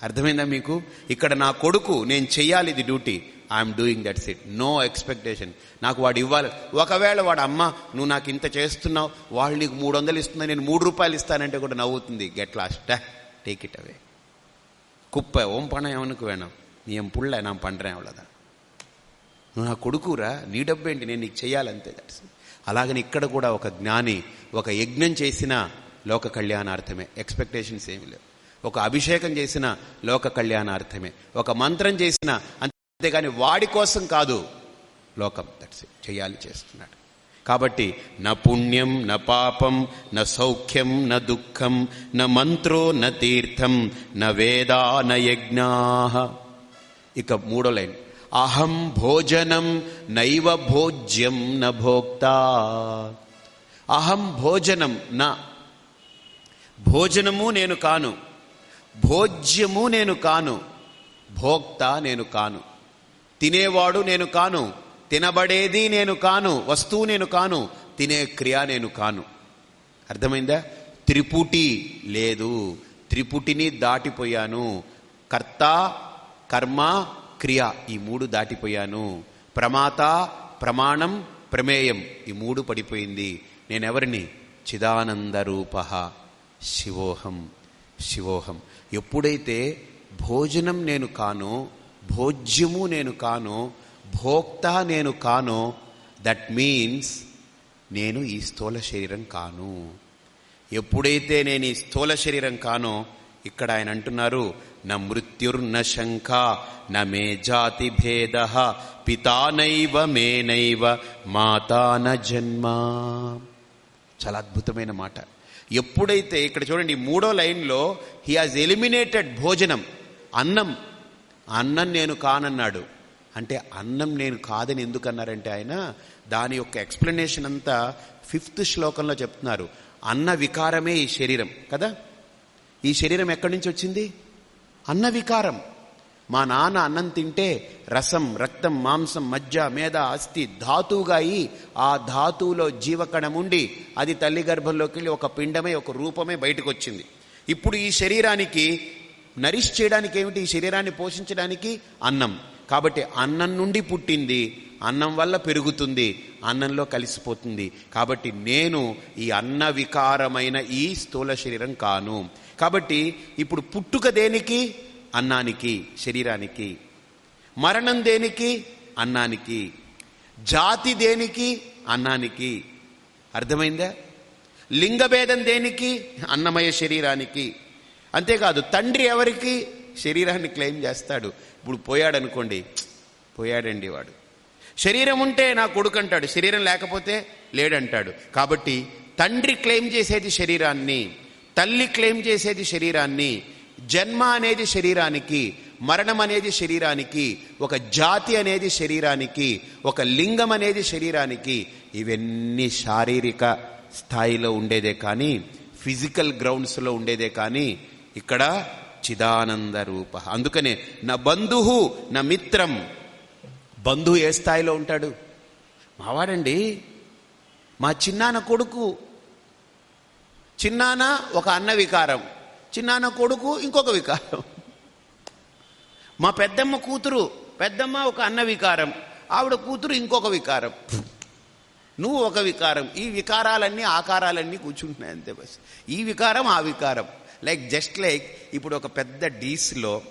అర్థమైందా మీకు? ఇక్కడ నా కొడుకు నేను చెయ్యాలి ఇది duty I'm doing that's it no expectation నాకు వాడు ఇవ్వాలి. ఒకవేళ వాడు అమ్మ నువ్వు నాకు ఇంత చేస్తున్నావు వాళ్ళు నీకు మూడు వందలు ఇస్తుంది నేను మూడు రూపాయలు ఇస్తానంటే కూడా నవ్వుతుంది. Get lost take it away కుప్ప ఓం పణ ఏమనుకు వేణం నీ ఏం పుళ్ళ నా పండ్రే అవ్వలదా నువ్వు నా కొడుకురా నీ డబ్బు ఏంటి నేను నీకు చేయాలంతే దట్స్ అలాగని ఇక్కడ కూడా ఒక జ్ఞాని ఒక యజ్ఞం చేసినా లోక కళ్యాణార్థమే. ఎక్స్పెక్టేషన్స్ ఏమి లేవు. ఒక అభిషేకం చేసిన లోక కళ్యాణార్థమే. ఒక మంత్రం చేసిన అంతేగాని వాడి కోసం కాదు. లోకం దట్స్ చేయాలి చేస్తున్నాడు. కాబట్టి న పుణ్యం న పాపం న సౌఖ్యం న దుఃఖం న మంత్రో న తీర్థం న వేదా న యజ్ఞా. ఇక మూడో లైన్. అహం భోజనం నైవ భోజ్యం న భోక్త. అహం భోజనం నా భోజనము నేను కాను. భోజ్యము నేను కాను. భోక్త నేను కాను. తినేవాడు నేను కాను. తినబడేది నేను కాను. వస్తువు నేను కాను. తినే క్రియ నేను కాను. అర్థమైందా? త్రిపుటి లేదు. త్రిపుటిని దాటిపోయాను. కర్త కర్మ క్రియ ఈ మూడు దాటిపోయాను. ప్రమాత ప్రమాణం ప్రమేయం ఈ మూడు పడిపోయింది. నేనెవరిని? చిదానంద రూప శివోహం శివోహం. ఎప్పుడైతే భోజనం నేను కానో భోజ్యము నేను కానో భోక్త నేను కానో దట్ మీన్స్ నేను ఈ స్థూల శరీరం కాను. ఎప్పుడైతే నేను ఈ స్థూల శరీరం కానో ఇక్కడ ఆయన అంటున్నారు న మృత్యుర్న శంఖ న మే జాతి భేద పితానైవ మేనైవ మాతా న జన్మ. చాలా అద్భుతమైన మాట. ఎప్పుడైతే ఇక్కడ చూడండి మూడో లైన్లో హీ హాజ్ ఎలిమినేటెడ్ భోజనం అన్నం. అన్నం నేను కానన్నాడు. అంటే అన్నం నేను కాదని ఎందుకన్నారంటే ఆయన దాని యొక్క ఎక్స్ప్లెనేషన్ అంతా ఫిఫ్త్ శ్లోకంలో చెప్తున్నారు. అన్న వికారమే ఈ శరీరం కదా? ఈ శరీరం ఎక్కడి నుంచి వచ్చింది? అన్న వికారం. మా నాన్న అన్నం తింటే రసం రక్తం మాంసం మజ్జ మేద అస్థి ధాతువుగా అయి ఆ ధాతువులో జీవకణం ఉండి అది తల్లి గర్భంలోకి వెళ్ళి ఒక పిండమే ఒక రూపమే బయటకు వచ్చింది ఇప్పుడు ఈ శరీరానికి నరిష్ చేయడానికి ఏమిటి? ఈ శరీరాన్ని పోషించడానికి అన్నం. కాబట్టి అన్నం నుండి పుట్టింది. అన్నం వల్ల పెరుగుతుంది. అన్నంలో కలిసిపోతుంది. కాబట్టి నేను ఈ అన్న వికారమైన ఈ స్థూల శరీరం కాను. కాబట్టి ఇప్పుడు పుట్టుక దేనికి? అన్నానికి శరీరానికి. మరణం దేనికి? అన్నానికి. జాతి దేనికి? అన్నానికి. అర్థమైందా? లింగభేదం దేనికి? అన్నమయ శరీరానికి. అంతేకాదు తండ్రి ఎవరికి? శరీరాన్ని క్లెయిమ్ చేస్తాడు. ఇప్పుడు పోయాడనుకోండి పోయాడండి వాడు. శరీరం ఉంటే నా కొడుకు అంటాడు శరీరం లేకపోతే లేడంటాడు. కాబట్టి తండ్రి క్లెయిమ్ చేసేది శరీరాన్ని తల్లి క్లెయిమ్ చేసేది శరీరాన్ని జన్మ అనేది శరీరానికి మరణం అనేది శరీరానికి ఒక జాతి అనేది శరీరానికి ఒక లింగం అనేది శరీరానికి ఇవన్నీ శారీరక స్థాయిలో ఉండేదే కానీ ఫిజికల్ గ్రౌండ్స్లో ఉండేదే కానీ ఇక్కడ చిదానంద రూప. అందుకనే నా బంధువు నా మిత్రం. బంధువు ఏ స్థాయిలో ఉంటాడు? మావాడండి మా చిన్నాన కొడుకు. చిన్నాన ఒక అన్న వికారం. చిన్నాన్న కొడుకు ఇంకొక వికారం. మా పెద్దమ్మ కూతురు పెద్దమ్మ ఒక అన్న వికారం ఆవిడ కూతురు ఇంకొక వికారం. నువ్వు ఒక వికారం ఈ వికారాలన్నీ ఆకారాలన్నీ కూర్చుంటున్నాయి అంతే బస్. ఈ వికారం ఆ వికారం. లైక్ జస్ట్ లైక్ ఇప్పుడు ఒక పెద్ద డీస్లో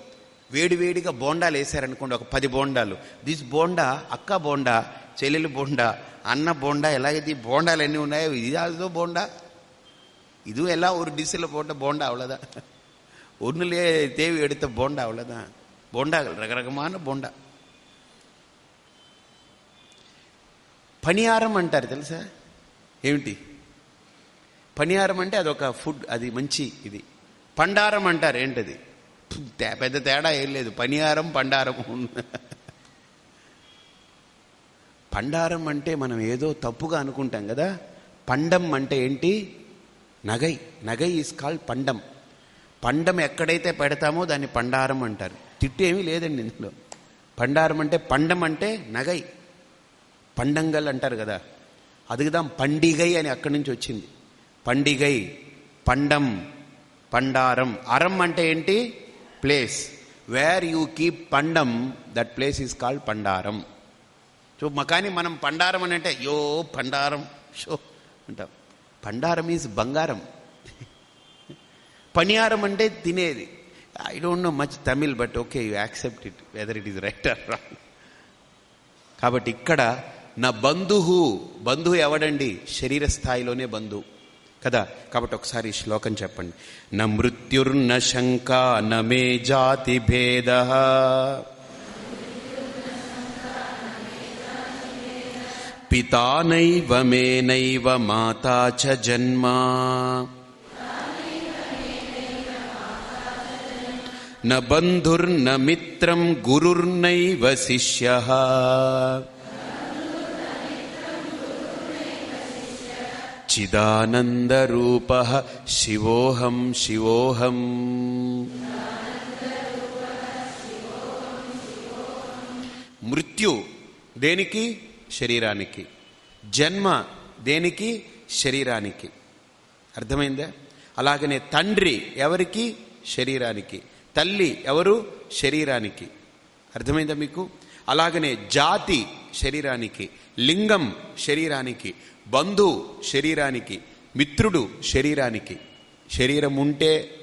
వేడివేడిగా బోండాలు వేసారనుకోండి ఒక పది బోండాలు. దిస్ బోండా అక్క బోండా చెల్లెలు బోండా అన్న బోండా ఎలాగైతే ఈ బోండాలు ఎన్ని ఉన్నాయో ఇది అదో బోండా. இதுவும் எல்லாம் ஒரு டிஷ்ஷில் போட்ட போண்டா அவ்வளோதான் ஒன்றுலேயே தேவி எடுத்த போண்டா அவ்வளோதான் போண்டாக்கள் ரகரகமான போண்டா పనిహారం అంటారు తెలుసా? ఏమిటి పనిహారం అంటే అదొక ఫుడ్ అది మంచి ఇది పండారం అంటారు ఏంటది పెద్ద తేడా ఏం లేదు పనిహారం పండారం పండారం అంటే మనం ఏదో తప్పుగా అనుకుంటాం కదా పండం అంటే ఏంటి నగై నగై ఈజ్ కాల్డ్ పండం. పండం ఎక్కడైతే పెడతామో దాన్ని పండారం అంటారు. తిట్టు ఏమీ లేదండి ఇందులో. పండారం అంటే పండం అంటే నగై. పండంగల్ అంటారు కదా. అదిగదాం పండిగై అని అక్కడి నుంచి వచ్చింది. పండిగై పండం పండారం. అరం అంటే ఏంటి? ప్లేస్. వేర్ యూ కీప్ పండం దట్ ప్లేస్ ఈజ్ కాల్డ్ పండారం. సో కానీ మనం పండారం అని అంటే యో పండారం షో అంటాం. పండారం ఈజ్ బంగారం. పనియారం అంటే తినేది. I don't know much Tamil but okay you accept it whether it is right or wrong కాబట్టి ఇక్కడ నా బంధువు బంధువు ఎవడండి? శరీర స్థాయిలోనే బంధువు. కదా? కాబట్టి ఒకసారి ఈ శ్లోకం చెప్పండి. న మృత్యుర్న శంక న మే జాతి భేద. పితా నైవ మే నైవ మాతా చ జన్మా న బంధుర్న మిత్రం గురుర్నైవ శిష్య చిదానందరూప శివోహం శివోహం మృత్యు దేనికి శరీరానికి. జన్మ దేనికి? శరీరానికి. అర్థమైందా? అలాగనే తండ్రి ఎవరికి? శరీరానికి. తల్లి ఎవరు? శరీరానికి. అర్థమైందా మీకు? అలాగనే జాతి శరీరానికి. లింగం శరీరానికి. బంధు శరీరానికి. మిత్రుడు శరీరానికి. శరీరం ఉంటే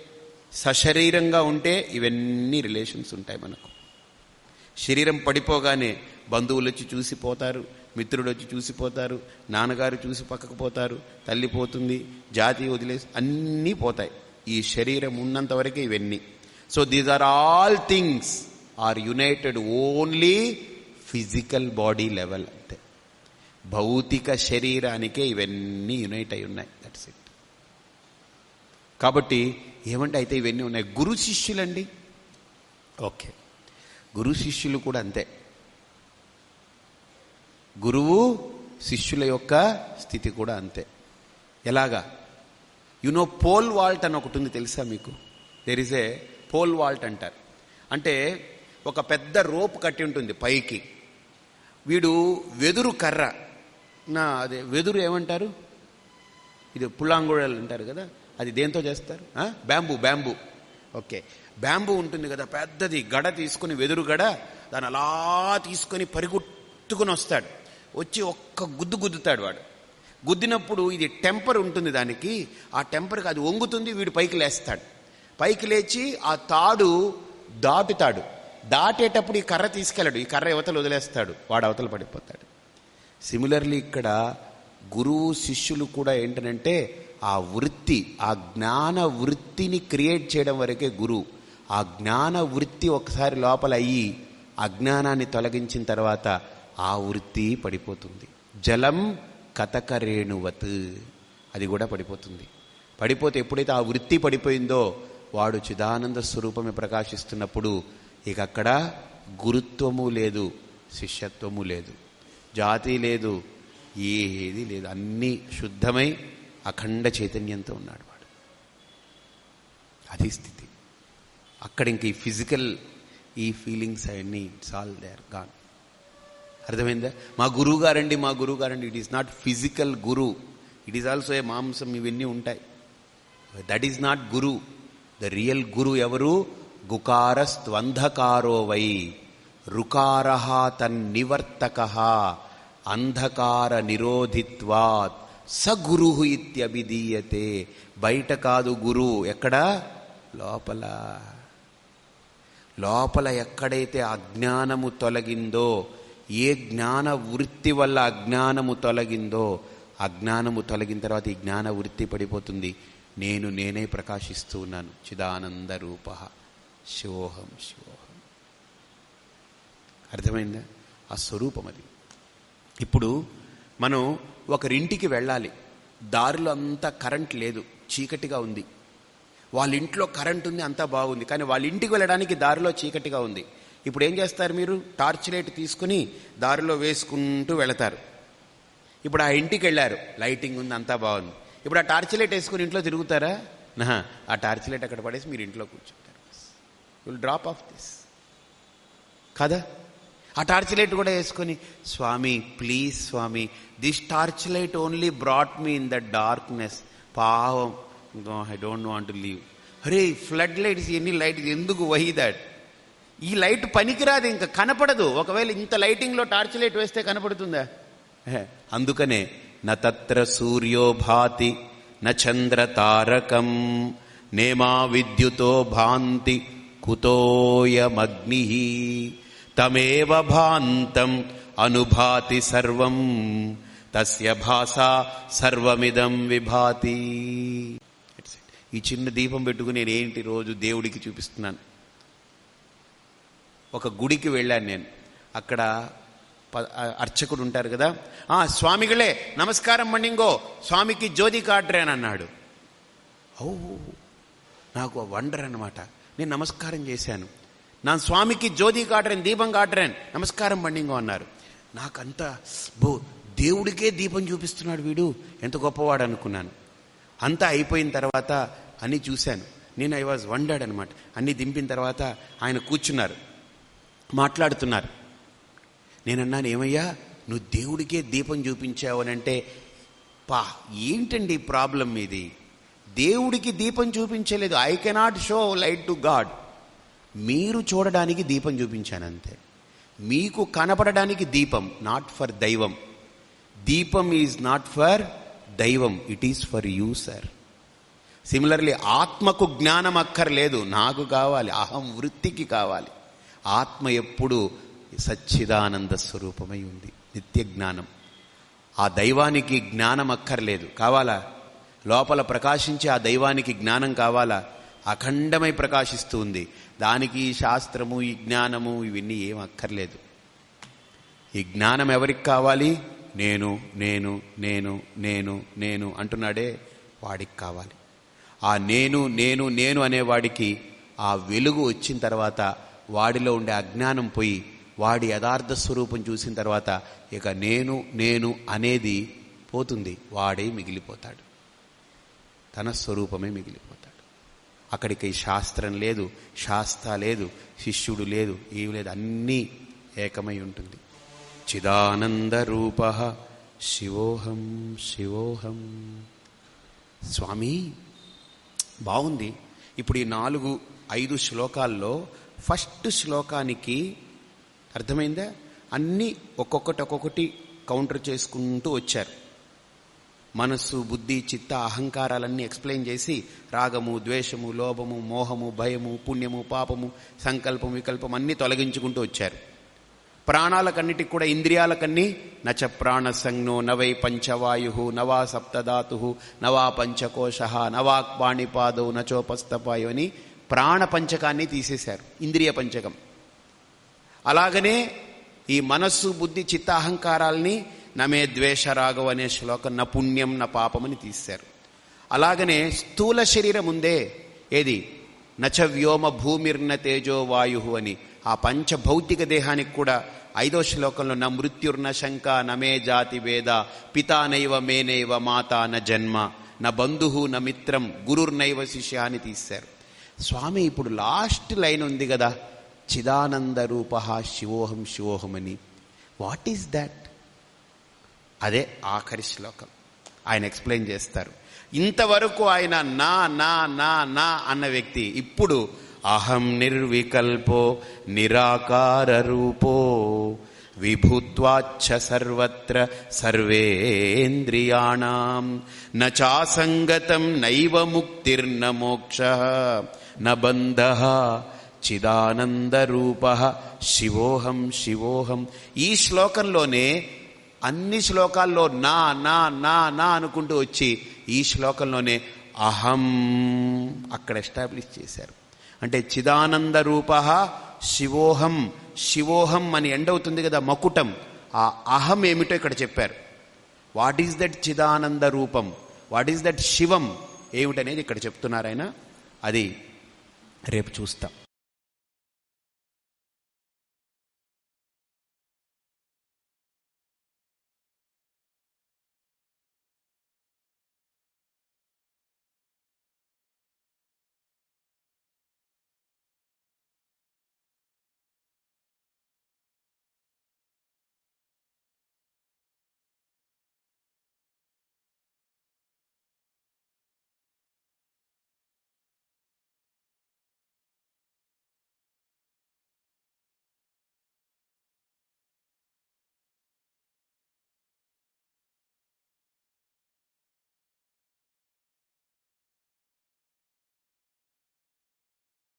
సశరీరంగా ఉంటే ఇవన్నీ రిలేషన్స్ ఉంటాయి మనకు. శరీరం పడిపోగానే బంధువులు వచ్చి చూసిపోతారు మిత్రుడు వచ్చి చూసిపోతారు నాన్నగారు చూసి పక్కకు పోతారు తల్లి పోతుంది జాతి వదిలేసి అన్నీ పోతాయి. ఈ శరీరం ఉన్నంత వరకే ఇవన్నీ. So these are all things are united only physical body level అంతే. భౌతిక శరీరానికే ఇవన్నీ యునైట్ అయి ఉన్నాయి. దట్స్ ఇట్ కాబట్టి ఏమంటే అయితే ఇవన్నీ ఉన్నాయి. గురు శిష్యులండి? ఓకే గురు శిష్యులు కూడా అంతే. గురువు శిష్యుల యొక్క స్థితి కూడా అంతే. ఎలాగా? యునో పోల్ వాల్ట్ అని ఒకటి ఉంది తెలుసా మీకు? There is a pole vault అంటారు. అంటే ఒక పెద్ద రోప్ కట్టి ఉంటుంది పైకి. వీడు వెదురు కర్ర. నా అదే వెదురు ఏమంటారు? ఇది పుల్లాంగుళలు అంటారు కదా? అది దేంతో చేస్తారు? Bamboo bamboo bamboo. Okay. Bamboo ఉంటుంది కదా పెద్దది గడ తీసుకుని వెదురు గడ దాన్ని అలా తీసుకొని పరిగెత్తుకుని వస్తాడు. వచ్చి ఒక్క గుద్దు గుద్దుతాడు వాడు. గుద్దినప్పుడు ఇది టెంపర్ ఉంటుంది దానికి. ఆ టెంపర్కి అది వంగుతుంది వీడు పైకి లేస్తాడు. పైకి లేచి ఆ తాడు దాటుతాడు. దాటేటప్పుడు ఈ కర్ర తీసుకెళ్ళడు. ఈ కర్ర యువతలు వదిలేస్తాడు. వాడు అవతలు పడిపోతాడు. సిమిలర్లీ ఇక్కడ గురువు శిష్యులు కూడా ఏంటనంటే ఆ వృత్తి ఆ జ్ఞాన వృత్తిని క్రియేట్ చేయడం వరకే గురువు. ఆ జ్ఞాన వృత్తి ఒకసారి లోపల అయ్యి అజ్ఞానాన్ని తొలగించిన తర్వాత ఆ వృత్తి పడిపోతుంది. జలం కథకరేణువత్. అది కూడా పడిపోతుంది. పడిపోతే ఎప్పుడైతే ఆ వృత్తి పడిపోయిందో వాడు చిదానంద స్వరూపమే ప్రకాశిస్తున్నప్పుడు ఇక అక్కడ గురుత్వము లేదు శిష్యత్వము లేదు. జాతి లేదు ఏది లేదు. అన్నీ శుద్ధమై అఖండ చైతన్యంతో ఉన్నాడు వాడు. అది స్థితి. అక్కడ ఇంక ఈ ఫిజికల్ ఈ ఫీలింగ్స్ అవన్నీ it's all they are gone. అర్థమైందా? మా గురువు గారండి మా గురువు గారండి it is not physical guru it is also a మాంసం. ఇవన్నీ ఉంటాయి. That is not guru the real guru ఎవరు? గుకారస్త్వంధకారో వై. రుకార తన్నివర్తక. అంధకార నిరోధిత్వాత్. స గురు ఇత్యభిధీయతే. బయట కాదు గురు. ఎక్కడ? లోపల. లోపల ఎక్కడైతే అజ్ఞానము తొలగిందో ఏ జ్ఞాన వృత్తి వల్ల అజ్ఞానము తొలగిందో అజ్ఞానము తొలగిన తర్వాత ఈ జ్ఞాన వృత్తి పడిపోతుంది. నేను నేనే ప్రకాశిస్తూ ఉన్నాను. చిదానంద రూప. శివోహం శివోహం అర్థమైందా? ఆ స్వరూపం అది. ఇప్పుడు మనం ఒకరింటికి వెళ్ళాలి. దారిలో అంతా కరెంట్ లేదు. చీకటిగా ఉంది. వాళ్ళ ఇంట్లో కరెంట్ ఉంది అంతా బాగుంది. కానీ వాళ్ళ ఇంటికి వెళ్ళడానికి దారిలో చీకటిగా ఉంది. ఇప్పుడు ఏం చేస్తారు మీరు? టార్చ్ లైట్ తీసుకుని దారిలో వేసుకుంటూ వెళతారు. ఇప్పుడు ఆ ఇంటికి వెళ్ళారు. లైటింగ్ ఉంది అంతా బాగుంది. ఇప్పుడు ఆ టార్చ్ లైట్ వేసుకుని ఇంట్లో తిరుగుతారా? నా ఆ టార్చ్ లైట్ అక్కడ పడేసి మీరు ఇంట్లో కూర్చుంటారు. విల్ డ్రాప్ ఆఫ్ దిస్ కదా? ఆ టార్చ్ లైట్ కూడా వేసుకొని swami please swami this torch light only brought me in the darkness. పావం. I don't want leave అరే ఫ్లడ్ లైట్స్ ఎన్ని లైట్ ఎందుకు వహి దట్? ఈ లైట్ పనికిరాదు ఇంకా కనపడదు. ఒకవేళ ఇంత లైటింగ్లో టార్చ్ లైట్ వేస్తే కనపడుతుందా? అందుకనే నత్ర సూర్యోభాతి సూర్యో భాతి న చంద్ర తారకం నేమా విద్యుతో భాంతి కుతోయమగ్ని. తమేవ భాంతం అనుభాతి సర్వం తస్య భాష సర్వమిదం విభాతి. ఈ చిన్న దీపం పెట్టుకుని నేనేంటి రోజు దేవుడికి చూపిస్తున్నాను? ఒక గుడికి వెళ్ళాను నేను. అక్కడ ప- అర్చకుడు ఉంటారు కదా. ఆ స్వామిగలే నమస్కారం మణింగో స్వామికి జ్యోతి కాట్రే అని అన్నాడు. ఓ నాకు వండర్ అనమాట నేను నమస్కారం చేశాను. నా స్వామికి జ్యోతి కాట్రేన్ దీపం కాట్రేన్ నమస్కారం మణింగో అన్నారు. నాకంత బో దేవుడికే దీపం చూపిస్తున్నాడు వీడు. ఎంత గొప్పవాడు అనుకున్నాను. అంతా అయిపోయిన తర్వాత అన్నీ చూశాను. నేను ఐ వాజ్ వండాడు అనమాట అన్నీ దింపిన తర్వాత ఆయన కూర్చున్నారు. మాట్లాడుతున్నారు. నేనన్నాను ఏమయ్యా నువ్వు దేవుడికే దీపం చూపించావు అని అంటే పా ఏంటండి ప్రాబ్లం ఇది దేవుడికి దీపం చూపించలేదు. I cannot show light to God మీరు చూడడానికి దీపం చూపించాను అంతే. మీకు కనపడడానికి దీపం నాట్ ఫర్ దైవం. దీపం ఈజ్ నాట్ ఫర్ దైవం. It is for you sir similarly ఆత్మకు జ్ఞానం అక్కర్లేదు. నాకు కావాలి. అహం వృత్తికి కావాలి. ఆత్మ ఎప్పుడు సచ్చిదానంద స్వరూపమై ఉంది. నిత్య జ్ఞానం. ఆ దైవానికి జ్ఞానం అక్కర్లేదు. కావాలా? లోపల ప్రకాశించే ఆ దైవానికి జ్ఞానం కావాలా? అఖండమై ప్రకాశిస్తూ ఉంది. దానికి ఈ శాస్త్రము ఈ జ్ఞానము ఇవన్నీ ఏం అక్కర్లేదు. ఈ జ్ఞానం ఎవరికి కావాలి? నేను నేను నేను నేను నేను అంటున్నాడే వాడికి కావాలి. ఆ నేను నేను నేను అనేవాడికి ఆ వెలుగు వచ్చిన తర్వాత వాడిలో ఉండే అజ్ఞానం పోయి వాడి యథార్థ స్వరూపం చూసిన తర్వాత ఇక నేను నేను అనేది పోతుంది. వాడే మిగిలిపోతాడు. తన స్వరూపమే మిగిలిపోతాడు. అక్కడికి శాస్త్రం లేదు శాస్త్ర లేదు శిష్యుడు లేదు ఏమి లేదు అన్నీ ఏకమై ఉంటుంది. చిదానంద రూప శివోహం శివోహం. స్వామి బాగుంది. ఇప్పుడు ఈ నాలుగు ఐదు శ్లోకాల్లో ఫస్ట్ శ్లోకానికి అర్థమైందా? అన్నీ ఒక్కొక్కటి ఒక్కొక్కటి కౌంటర్ చేసుకుంటూ వచ్చారు. మనస్సు బుద్ధి చిత్త అహంకారాలన్నీ ఎక్స్ప్లెయిన్ చేసి రాగము ద్వేషము లోభము మోహము భయము పుణ్యము పాపము సంకల్పం వికల్పం అన్నీ తొలగించుకుంటూ వచ్చారు. ప్రాణాలకన్నిటికి కూడా ఇంద్రియాలకన్నీ నచ ప్రాణ సంజ్ఞో నవై పంచవాయు నవా సప్తధాతు నవా పంచకోశ నవాక్ పాణిపాదౌ నచోపస్తపాయు అని ప్రాణ పంచకాన్ని తీసేశారు ఇంద్రియ పంచకం. అలాగనే ఈ మనస్సు బుద్ధి చిత్తాహంకారాల్ని నమే ద్వేషరాగం అనే శ్లోకం నా పుణ్యం నా పాపమని తీశారు అలాగనే స్థూల శరీరం ఉందే ఏది? నచ వ్యోమ భూమిర్న తేజో వాయు అని. ఆ పంచభౌతిక దేహానికి కూడా ఐదో శ్లోకంలో నా మృత్యుర్న శంక నమే జాతి వేద పితానైవ మేనైవ మాతా న జన్మ నా బంధువు నా మిత్రం గురుర్నైవ శిష్య అని తీశారు స్వామి ఇప్పుడు లాస్ట్ లైన్ ఉంది కదా. చిదానంద రూప శివోహం శివోహం అని వాట్ ఈస్ దాట్ అదే ఆఖరి శ్లోకం. ఆయన ఎక్స్ప్లెయిన్ చేస్తారు. ఇంతవరకు ఆయన నా నా నా నా అన్న వ్యక్తి. ఇప్పుడు అహం నిర్వికల్పో నిరాకార రూపో విభూత్వాచ్చ సర్వత్ర సర్వేంద్రియాణం. నాసంగతం నైవ ముక్తిర్న మోక్ష. నబంధ చిదానందరూప చిదానంద రూప శివోహం శివోహం. ఈ శ్లోకంలోనే అన్ని శ్లోకాల్లో నా నా నా నా అనుకుంటూ వచ్చి ఈ శ్లోకంలోనే అహం అక్కడ ఎస్టాబ్లిష్ చేశారు. అంటే చిదానంద రూప శివోహం శివోహం అని ఎండ్ అవుతుంది కదా మకుటం. ఆ అహం ఏమిటో ఇక్కడ చెప్పారు. వాట్ ఈస్ దట్ చిదానంద రూపం వాట్ ఈస్ దట్ శివం? ఏమిటనేది ఇక్కడ చెప్తున్నారు ఆయన. అది రేపు చూస్తాం.